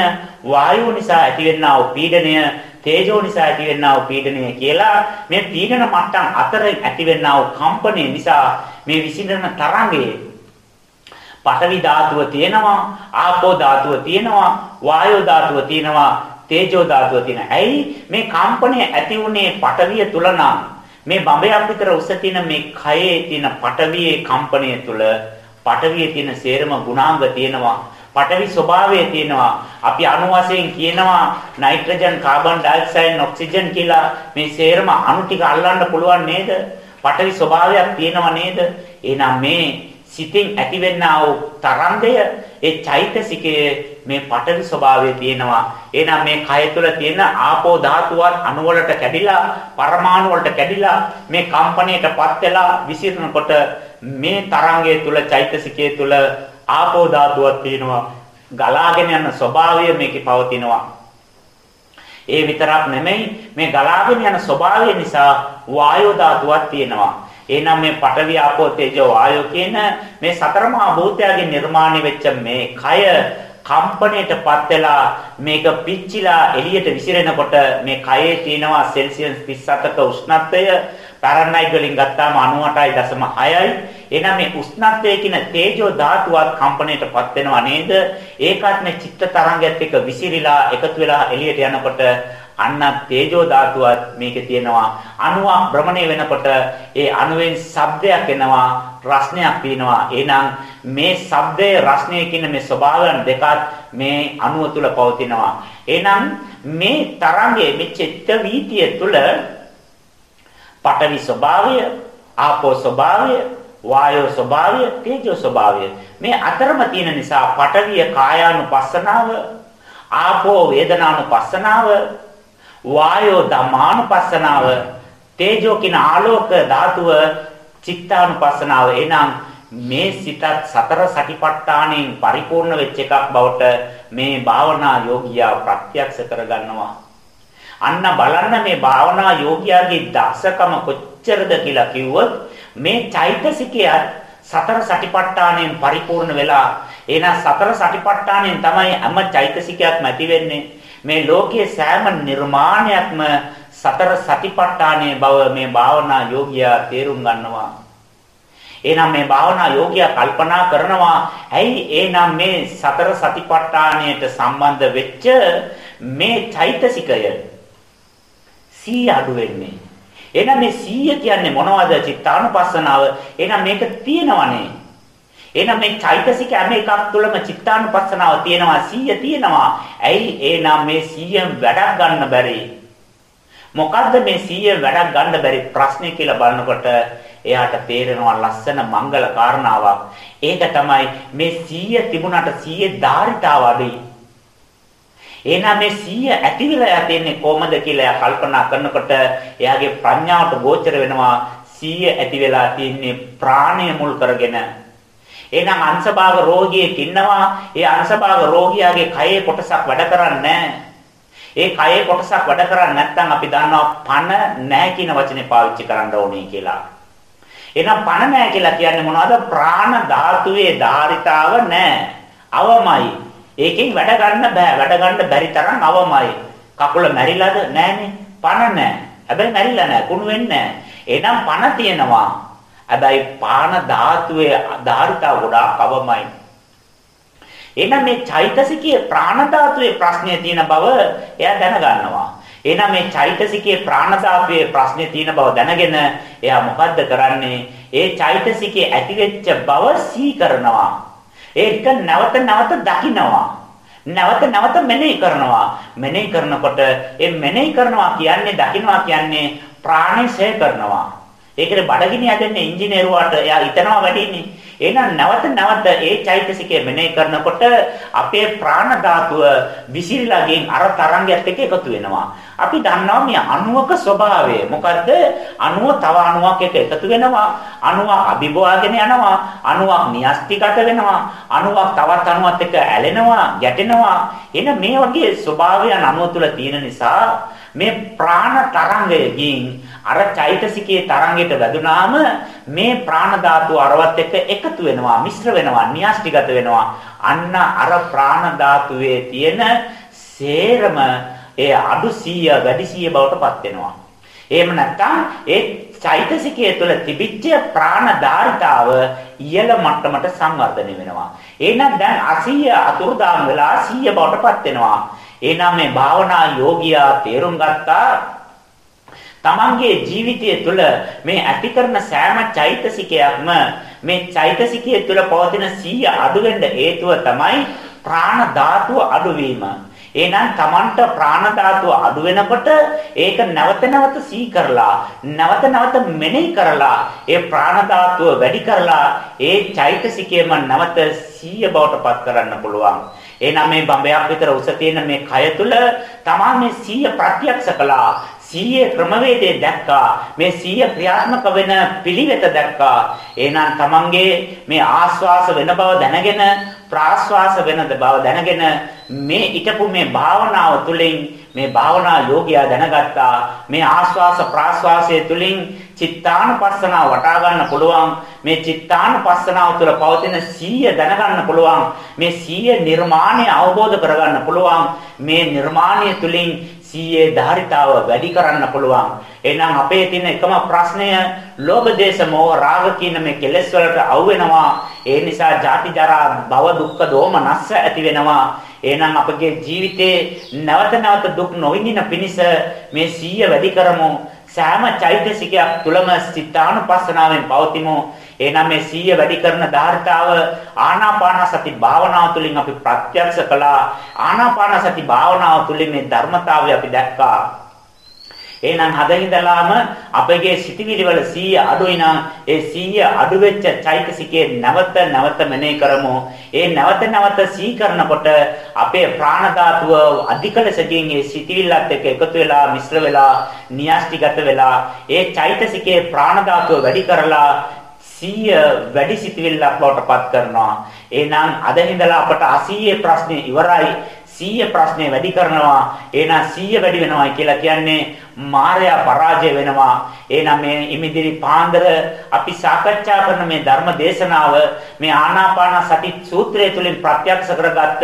වායුව නිසා ඇතිවෙනා වූ පීඩනය තේජෝ නිසා ඇතිවෙනා වූ පීඩනය කියලා මේ පීඩන මට්ටම් අතර ඇතිවෙනා වූ කම්පනය නිසා මේ විසිරෙන තරංගයේ පඨවි ධාතුව තියෙනවා ආපෝ ධාතුව තියෙනවා වායෝ ධාතුව තියෙනවා තේජෝ ධාතුව තියෙනවා. ඇයි මේ කම්පනය ඇති වුනේ පඨවිය තුල නම් මේ බඹයක් විතර උස තියෙන මේ කයේ තියෙන පඨවියේ කම්පනය තුල පඨවියේ තියෙන සේරම ගුණාංග තියෙනවා. පඨවි ස්වභාවය තියෙනවා. අපි අණු වශයෙන් කියනවා නයිට්‍රජන්, කාබන් ඩයොක්සයිඩ්, ඔක්සිජන් කියලා මේ සේරම අණු ටික අල්ලන්න පුළුවන් නේද? පඨවි ස්වභාවයක් තියෙනව නේද? එහෙනම් මේ සිතින් ඇතිවෙනා වූ තරංගය ඒ චෛතසිකයේ මේ පඨවි ස්වභාවය තියෙනවා. එහෙනම් මේ කය තුළ තියෙන ආපෝ ධාතුවත් අණු වලට කැඩිලා පරමාණු වලට කැඩිලා මේ කම්පණයටපත් වෙලා විසිරෙනකොට මේ තරංගය තුළ චෛතසිකයේ තුළ ආපෝ ධාතුවක් තියෙනවා. ගලාගෙන යන ස්වභාවය මේකේ පවතිනවා. ඒ විතරක් නෙමෙයි මේ ගලාගෙන යන ස්වභාවය නිසා වායෝ ධාතුවක් තියෙනවා. එහෙනම් මේ පඨවි ආපෝ තේජෝ වායෝ කියන මේ සතරමා භූතයන්ගේ නිර්මාණය වෙච්ච මේ කය කම්පණයටපත් වෙලා මේක පිච්චිලා එළියට විසිරෙනකොට මේ කයේ තියෙනවා සෙල්සියස් 37ක උෂ්ණත්වය පැරණයිඩ් වලින් ගත්තාම 98.6යි. එහෙනම් මේ උෂ්ණත්වයේ කියන තේජෝ ධාතුවත් කම්පණයටපත් වෙනවා නේද? ඒකත් මේ චිත්ත තරංගයත් එක්ක විසිරීලා එකතු වෙලා එළියට යනකොට අන්න තේජෝ ධාතුවත් මේකේ තියෙනවා. අණුවක් භ්‍රමණය වෙනකොට ඒ අණුවෙන් ශබ්දයක් එනවා, රස්නයක් පීනවා. එහෙනම් මේ ශබ්දයේ රස්නයේ කියන මේ ස්වභාවයන් දෙකත් මේ අණුව තුල පවතිනවා. එහෙනම් මේ තරංගයේ මේ චිත්ත වීතිය තුල පඨවි ස්වභාවය, ආපෝ ස්වභාවය, වායෝ ස්වභාවය, තේජෝ ස්වභාවය. මේ අතරම තියෙන නිසා පඨවිය කායානුපස්සනාව, ආපෝ වේදනානුපස්සනාව, වායෝ ධම්මානුපස්සනාව, තේජෝ කින ආලෝක ධාතුව චිත්තානුපස්සනාව. එනම් මේ සිතත් සතර සටිපට්ඨාණයෙන් පරිපූර්ණ වෙච්ච එකක් බවට මේ භාවනා යෝගියා ප්‍රත්‍යක්ෂ කරගන්නවා. අන්න බලන්න මේ භාවනා යෝගියාගේ දක්ෂකම කොච්චරද කියලා කිව්වොත් මේ චෛතසිකය සතර සටිපට්ඨානයෙන් පරිපූර්ණ වෙලා එහෙනම් සතර සටිපට්ඨානයෙන් තමයි හැම චෛතසිකයක්ම ඇති වෙන්නේ මේ ලෝකයේ සෑම නිර්මාණයක්ම සතර සටිපට්ඨානයේ බව මේ භාවනා යෝගියා තේරුම් ගන්නවා එහෙනම් මේ භාවනා යෝගියා කල්පනා කරනවා ඇයි එහෙනම් මේ සතර සතිපට්ඨානයට සම්බන්ධ වෙච්ච මේ චෛතසිකය 100 අඩු වෙන්නේ. එහෙනම් මේ 100 කියන්නේ මොනවද? චිත්තානුපස්සනාව. එහෙනම් මේක තියෙනවනේ. එහෙනම් මේ චෛතසික හැම එකක් තුළම චිත්තානුපස්සනාව තියෙනවා 100 තියෙනවා. ඇයි එහෙනම් මේ 100න් වැඩක් ගන්න බැරි? මොකද්ද මේ 100 වැඩක් ගන්න බැරි ප්‍රශ්නේ කියලා බලනකොට එයාට තේරෙනවා ලස්සන මංගල කාරණාවක්. ඒක තමයි මේ 100 තිබුණාට 100 ධාරිතාව අඩුයි. එහෙනම් මේ 100 ඇති වෙලා යන්නේ කොහමද කියලා එයා කල්පනා කරනකොට එයාගේ ප්‍රඥාවට ගෝචර වෙනවා 100 ඇති වෙලා තින්නේ ප්‍රාණය මුල් කරගෙන. එහෙනම් අංශභාග රෝගියෙක් ඉන්නවා. ඒ අංශභාග රෝගියාගේ කයේ කොටසක් වැඩ කරන්නේ ඒ කයේ කොටසක් වැඩ කරන්නේ නැත්නම් අපි දන්නවා පණ නැහැ කියන වචනේ පාවිච්චි කරන්න ඕනේ කියලා. එහෙනම් පණ නැහැ කියලා කියන්නේ මොනවද? ප්‍රාණ ධාතුවේ ධාරිතාව නැහැ. අවමයි. ඒකෙන් වැඩ ගන්න බෑ. වැඩ ගන්න බැරි තරම් අවමයි. කකුල මැරිලාද? නෑනේ. පණ නෑ. හැබැයි මැරිලා නෑ. කුණු වෙන්නේ නෑ. එහෙනම් පණ තියෙනවා. හැබැයි පාන ධාතුවේ ධාරිතා ගොඩාක් අවමයි. එහෙනම් මේ චෛතසිකයේ ප්‍රාණ ධාතුවේ ප්‍රශ්නේ තියෙන බව එයා දැනගන්නවා. එහෙනම් මේ චෛතසිකයේ ප්‍රාණ ධාතුවේ ප්‍රශ්නේ තියෙන බව දැනගෙන එයා මොකද්ද කරන්නේ? ඒ චෛතසිකයේ ඇතිවෙච්ච බව සී කරනවා. ඒක නැවත නැවත දකින්නවා. නැවත නැවත මෙනෙහි කරනවා. මෙනෙහි කරනකොට ඒ මෙනෙහි කරනවා කියන්නේ දකින්නවා කියන්නේ ප්‍රාණය ෂේ කරනවා. ඒකේ බඩගිනි හදන්නේ ඉංජිනේරුවාට එයා හිතනවා වැඩින්නේ. එහෙනම් නැවත නැවත ඒ චෛතසිකය මෙනෙහි කරනකොට අපේ ප්‍රාණ ධාතුව විසිරලා ගින් අර තරංගයත් එක්ක එකතු වෙනවා. අපි දන්නවා මේ අණුවක ස්වභාවය. මොකද්ද? අණුව තව අණුවක් එක්ක එකතු වෙනවා. අණුවක් අභිභවාගෙන යනවා. අණුවක් න්‍යෂ්ටිගත වෙනවා. අණුවක් තවත් අණුවක් එක්ක ඇලෙනවා, ගැටෙනවා. එන මේ වගේ ස්වභාවයන් අණුව තුල තියෙන නිසා මේ ප්‍රාණ තරංගයකින් අර චෛතසිකයේ තරංගයට වැදුනාම මේ ප්‍රාණ ධාතුව අරවත් එක්ක එකතු වෙනවා මිශ්‍ර වෙනවා න්‍යෂ්ටිගත වෙනවා අන්න අර ප්‍රාණ ධාතුවේ තියෙන සේරම ඒ අඩු 100 වැඩි 100 බවට පත් වෙනවා. එහෙම නැත්නම් ඒ චෛතසිකයේ තුළ තිබිච්ච ප්‍රාණධාරිතාව ඉහළ මට්ටමට සංවර්ධනය වෙනවා. එහෙනම් දැන් 80 අතුරුදාන් වෙලා 100 බවට පත් වෙනවා. එහෙනම් මේ භාවනා යෝගියා තේරුම් ගත්තා තමන්ගේ ජීවිතය තුළ මේ ඇති කරන සෑම චෛතසිකයක්ම මේ චෛතසිකය තුළ පවතින 100 අඩු වෙන්න හේතුව තමයි ප්‍රාණ ධාතුව අඩුවීම. එහෙනම් Tamanට ප්‍රාණ ධාතුව අඩු වෙනකොට ඒක නැවත නැවත සී කරලා නැවත නැවත මෙනෙහි කරලා ඒ ප්‍රාණ ධාතුව වැඩි කරලා ඒ චෛතසිකයම නැවත 100 බවට පත් කරන්න පුළුවන්. එහෙනම් මේ බඹයක් විතර උස තියෙන මේ කය තුල තමා මේ 100 ප්‍රත්‍යක්ෂ කළා. 100 ක්‍රමවේදය දැක්කා. මේ 100 ක්‍රියාත්මක වෙන පිළිවෙත දැක්කා. එහෙනම් තමන්ගේ මේ ආස්වාස වෙන බව දැනගෙන ප්‍රාශ්වාස වෙන බව දැනගෙන මේ ඊටපු මේ භාවනාව තුළින් මේ භාවනා යෝගියා දැනගත්තා මේ ආශ්වාස ප්‍රාශ්වාසයේ තුලින් චිත්තානුපස්සනාව වටා ගන්න පුළුවන් මේ චිත්තානුපස්සනාව තුළ පවතින සීය දැනගන්න පුළුවන් මේ සීය නිර්මාණය අවබෝධ කරගන්න පුළුවන් මේ නිර්මාණය තුලින් සීයේ ධාරිතාව වැඩි කරන්න පුළුවන්. එහෙනම් අපේ තියෙන එකම ප්‍රශ්නය ලෝභ දේශ මොහ රාග කියන මේ කෙලෙස් වලට අවු වෙනවා ඒ නිසා ජාති ජරා භව දුක්ඛ දෝමනස්ස ඇති වෙනවා. එහෙනම් අපගේ ජීවිතේ නැවත නැවත දුක් නොවිඳින පිණිස මේ සීය වැඩි කරමු. සෑම චෛතසිකයක් තුළම සිතානුපස්සනාවෙන් පවතිමු. එහෙනම් මේ සීය වැඩි කරන ධාර්තාව ආනාපාන සති භාවනාව තුළින් අපි ප්‍රත්‍යක්ෂ කළා ආනාපාන සති භාවනාව තුළින් මේ ධර්මතාවය අපි දැක්කා එහෙනම් හදින්දලාම අපගේ සිටිවිලි වල 100 අඩුයි නම් ඒ 100 අඩු වෙච්ච චෛතසිකේ නැවත නැවත මෙනෙහි කරමු. ඒ නැවත නැවත සී කරනකොට අපේ ප්‍රාණ ධාතුව අධික ලෙසකින් ඒ සිටිවිල්ලත් එක්ක එකතු වෙලා මිශ්‍ර වෙලා න්‍යාස්ටිගත වෙලා ඒ චෛතසිකේ ප්‍රාණ ධාතුව වැඩි කරලා සිය වැඩි සිටිවිල්ලක් බවට පත් කරනවා. එහෙනම් අද ඉඳලා අපට 80 ප්‍රශ්නේ ඉවරයි. 100 ප්‍රශ්නේ වැඩි කරනවා එහෙනම් 100 වැඩි වෙනවා කියලා කියන්නේ මායя පරාජය වෙනවා. එහෙනම් මේ ඉමිදිරි පාන්දර අපි සාකච්ඡා කරන මේ ධර්ම දේශනාව මේ ආනාපාන සති සූත්‍රය තුලින් ප්‍රත්‍යක්ෂ කරගත්ත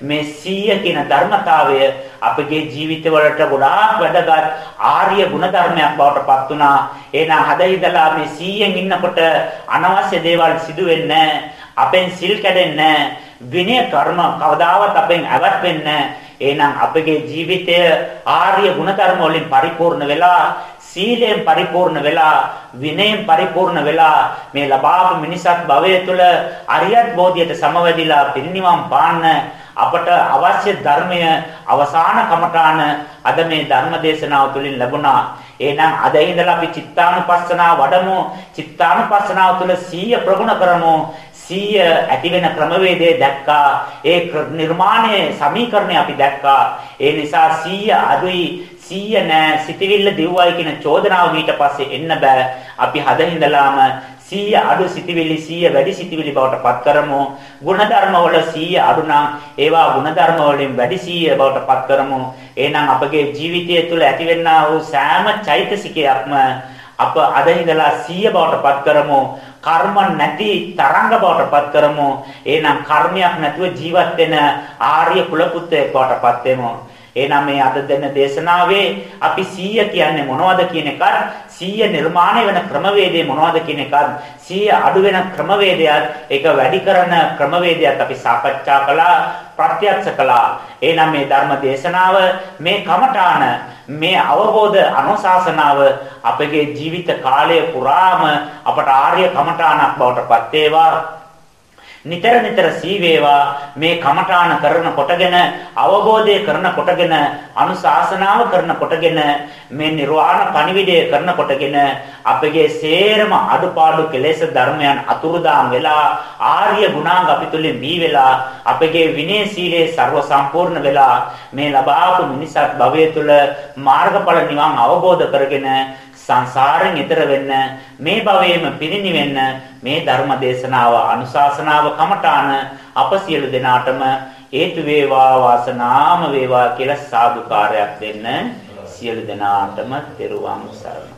මේ 100 කියන ධර්මතාවය අපගේ ජීවිතවලට ගොඩාක් වැදගත් ආර්ය ගුණධර්මයක් බවට පත් වුණා. එහෙනම් හදිදලා මේ 100න් ඉන්නකොට අනවශ්‍ය දේවල් සිදු වෙන්නේ අපෙන් සිල් කැඩෙන්නේ විනය කර්ම කවදාවත් අපෙන් ඇවත් වෙන්නේ එහෙනම් අපගේ ජීවිතය ආර්ය ගුණධර්ම වලින් පරිපූර්ණ වෙලා සීලයෙන් පරිපූර්ණ වෙලා විනයෙන් පරිපූර්ණ වෙලා මේ ලබාපු මිනිසත් භවය තුළ අරියත් බෝධියට සමවැදිලා පිරිනිවන් පාන්න අපට අවශ්‍ය ධර්මය අවසාන කමඨාන අද මේ ධර්ම දේශනාව තුළින් ලැබුණා. එහෙනම් අද ඉඳලා අපි චිත්තානුපස්සනාව වඩමු. චිත්තානුපස්සනාව තුළ සීය ප්‍රගුණ කරමු. සිය ඇති වෙන ක්‍රමවේදය දැක්කා. ඒ නිර්මාණයේ සමීකරණය අපි දැක්කා. ඒ නිසා සිය අදුයි සිය නෑ සිතවිල්ල දිව්වයි කියන චෝදනාව ඊට පස්සේ එන්න බෑ. අපි හදින්දලාම සිය අඩු සිතවිලි සිය වැඩි සිතවිලි බවට පත් කරමු. ಗುಣධර්ම වල සිය අඩු නම් ඒවා ಗುಣධර්ම වලින් වැඩි සිය බවට පත් කරමු. එහෙනම් අපගේ ජීවිතය තුළ ඇතිවෙනා වූ සෑම චෛතසිකයක්ම අප අද ඉඳලා සිය බවට පත් කරමු. කර්ම නැති තරංග බවට පත් කරමු. එහෙනම් කර්මයක් නැතුව ජීවත් වෙන ආර්ය කුල පුත්‍රයෙක් බවට පත් වෙමු. එහෙනම් මේ අද දෙන දේශනාවේ අපි 100 කියන්නේ මොනවද කියන එකත් 100 නිර්මාණය වෙන ක්‍රමවේදය මොනවද කියන එකත් 100 අඩු වෙන ක්‍රමවේදයත් ඒක වැඩි කරන ක්‍රමවේදයත් අපි සාකච්ඡා කළා ප්‍රත්‍යක්ෂ කළා. එහෙනම් මේ ධර්ම දේශනාව මේ කමඨාන මේ අවබෝධ අනුශාසනාව අපගේ ජීවිත කාලය පුරාම අපට ආර්ය කමඨාණක් බවට පත් වේවා. නිතර නිතර සී වේවා මේ කමඨාන කරන කොටගෙන අවබෝධය කරන කොටගෙන අනුශාසනාව කරන කොටගෙන මේ නිර්වාණ පණිවිඩය කරන කොටගෙන අපගේ සේරම අඩුපාඩු කෙලෙස් ධර්මයන් අතුරුදාම් වෙලා ආර්ය ගුණාංග අපි තුලින් බී වෙලා අපගේ විනය සීලේ ਸਰව සම්පූර්ණ වෙලා මේ ලබාපු මිනිසත් භවය තුල මාර්ගඵල නිවන් අවබෝධ කරගෙන සංසාරෙන් එතර වෙන්න මේ භවයේම පිරිනිවෙන්න මේ ධර්ම දේශනාව අනුශාසනාව කමඨාන අප සියලු දෙනාටම හේතු වේවා වාසනාම වේවා කියලා සාදුකාරයක් දෙන්න සියලු දෙනාටම තෙරුවන් සරණයි.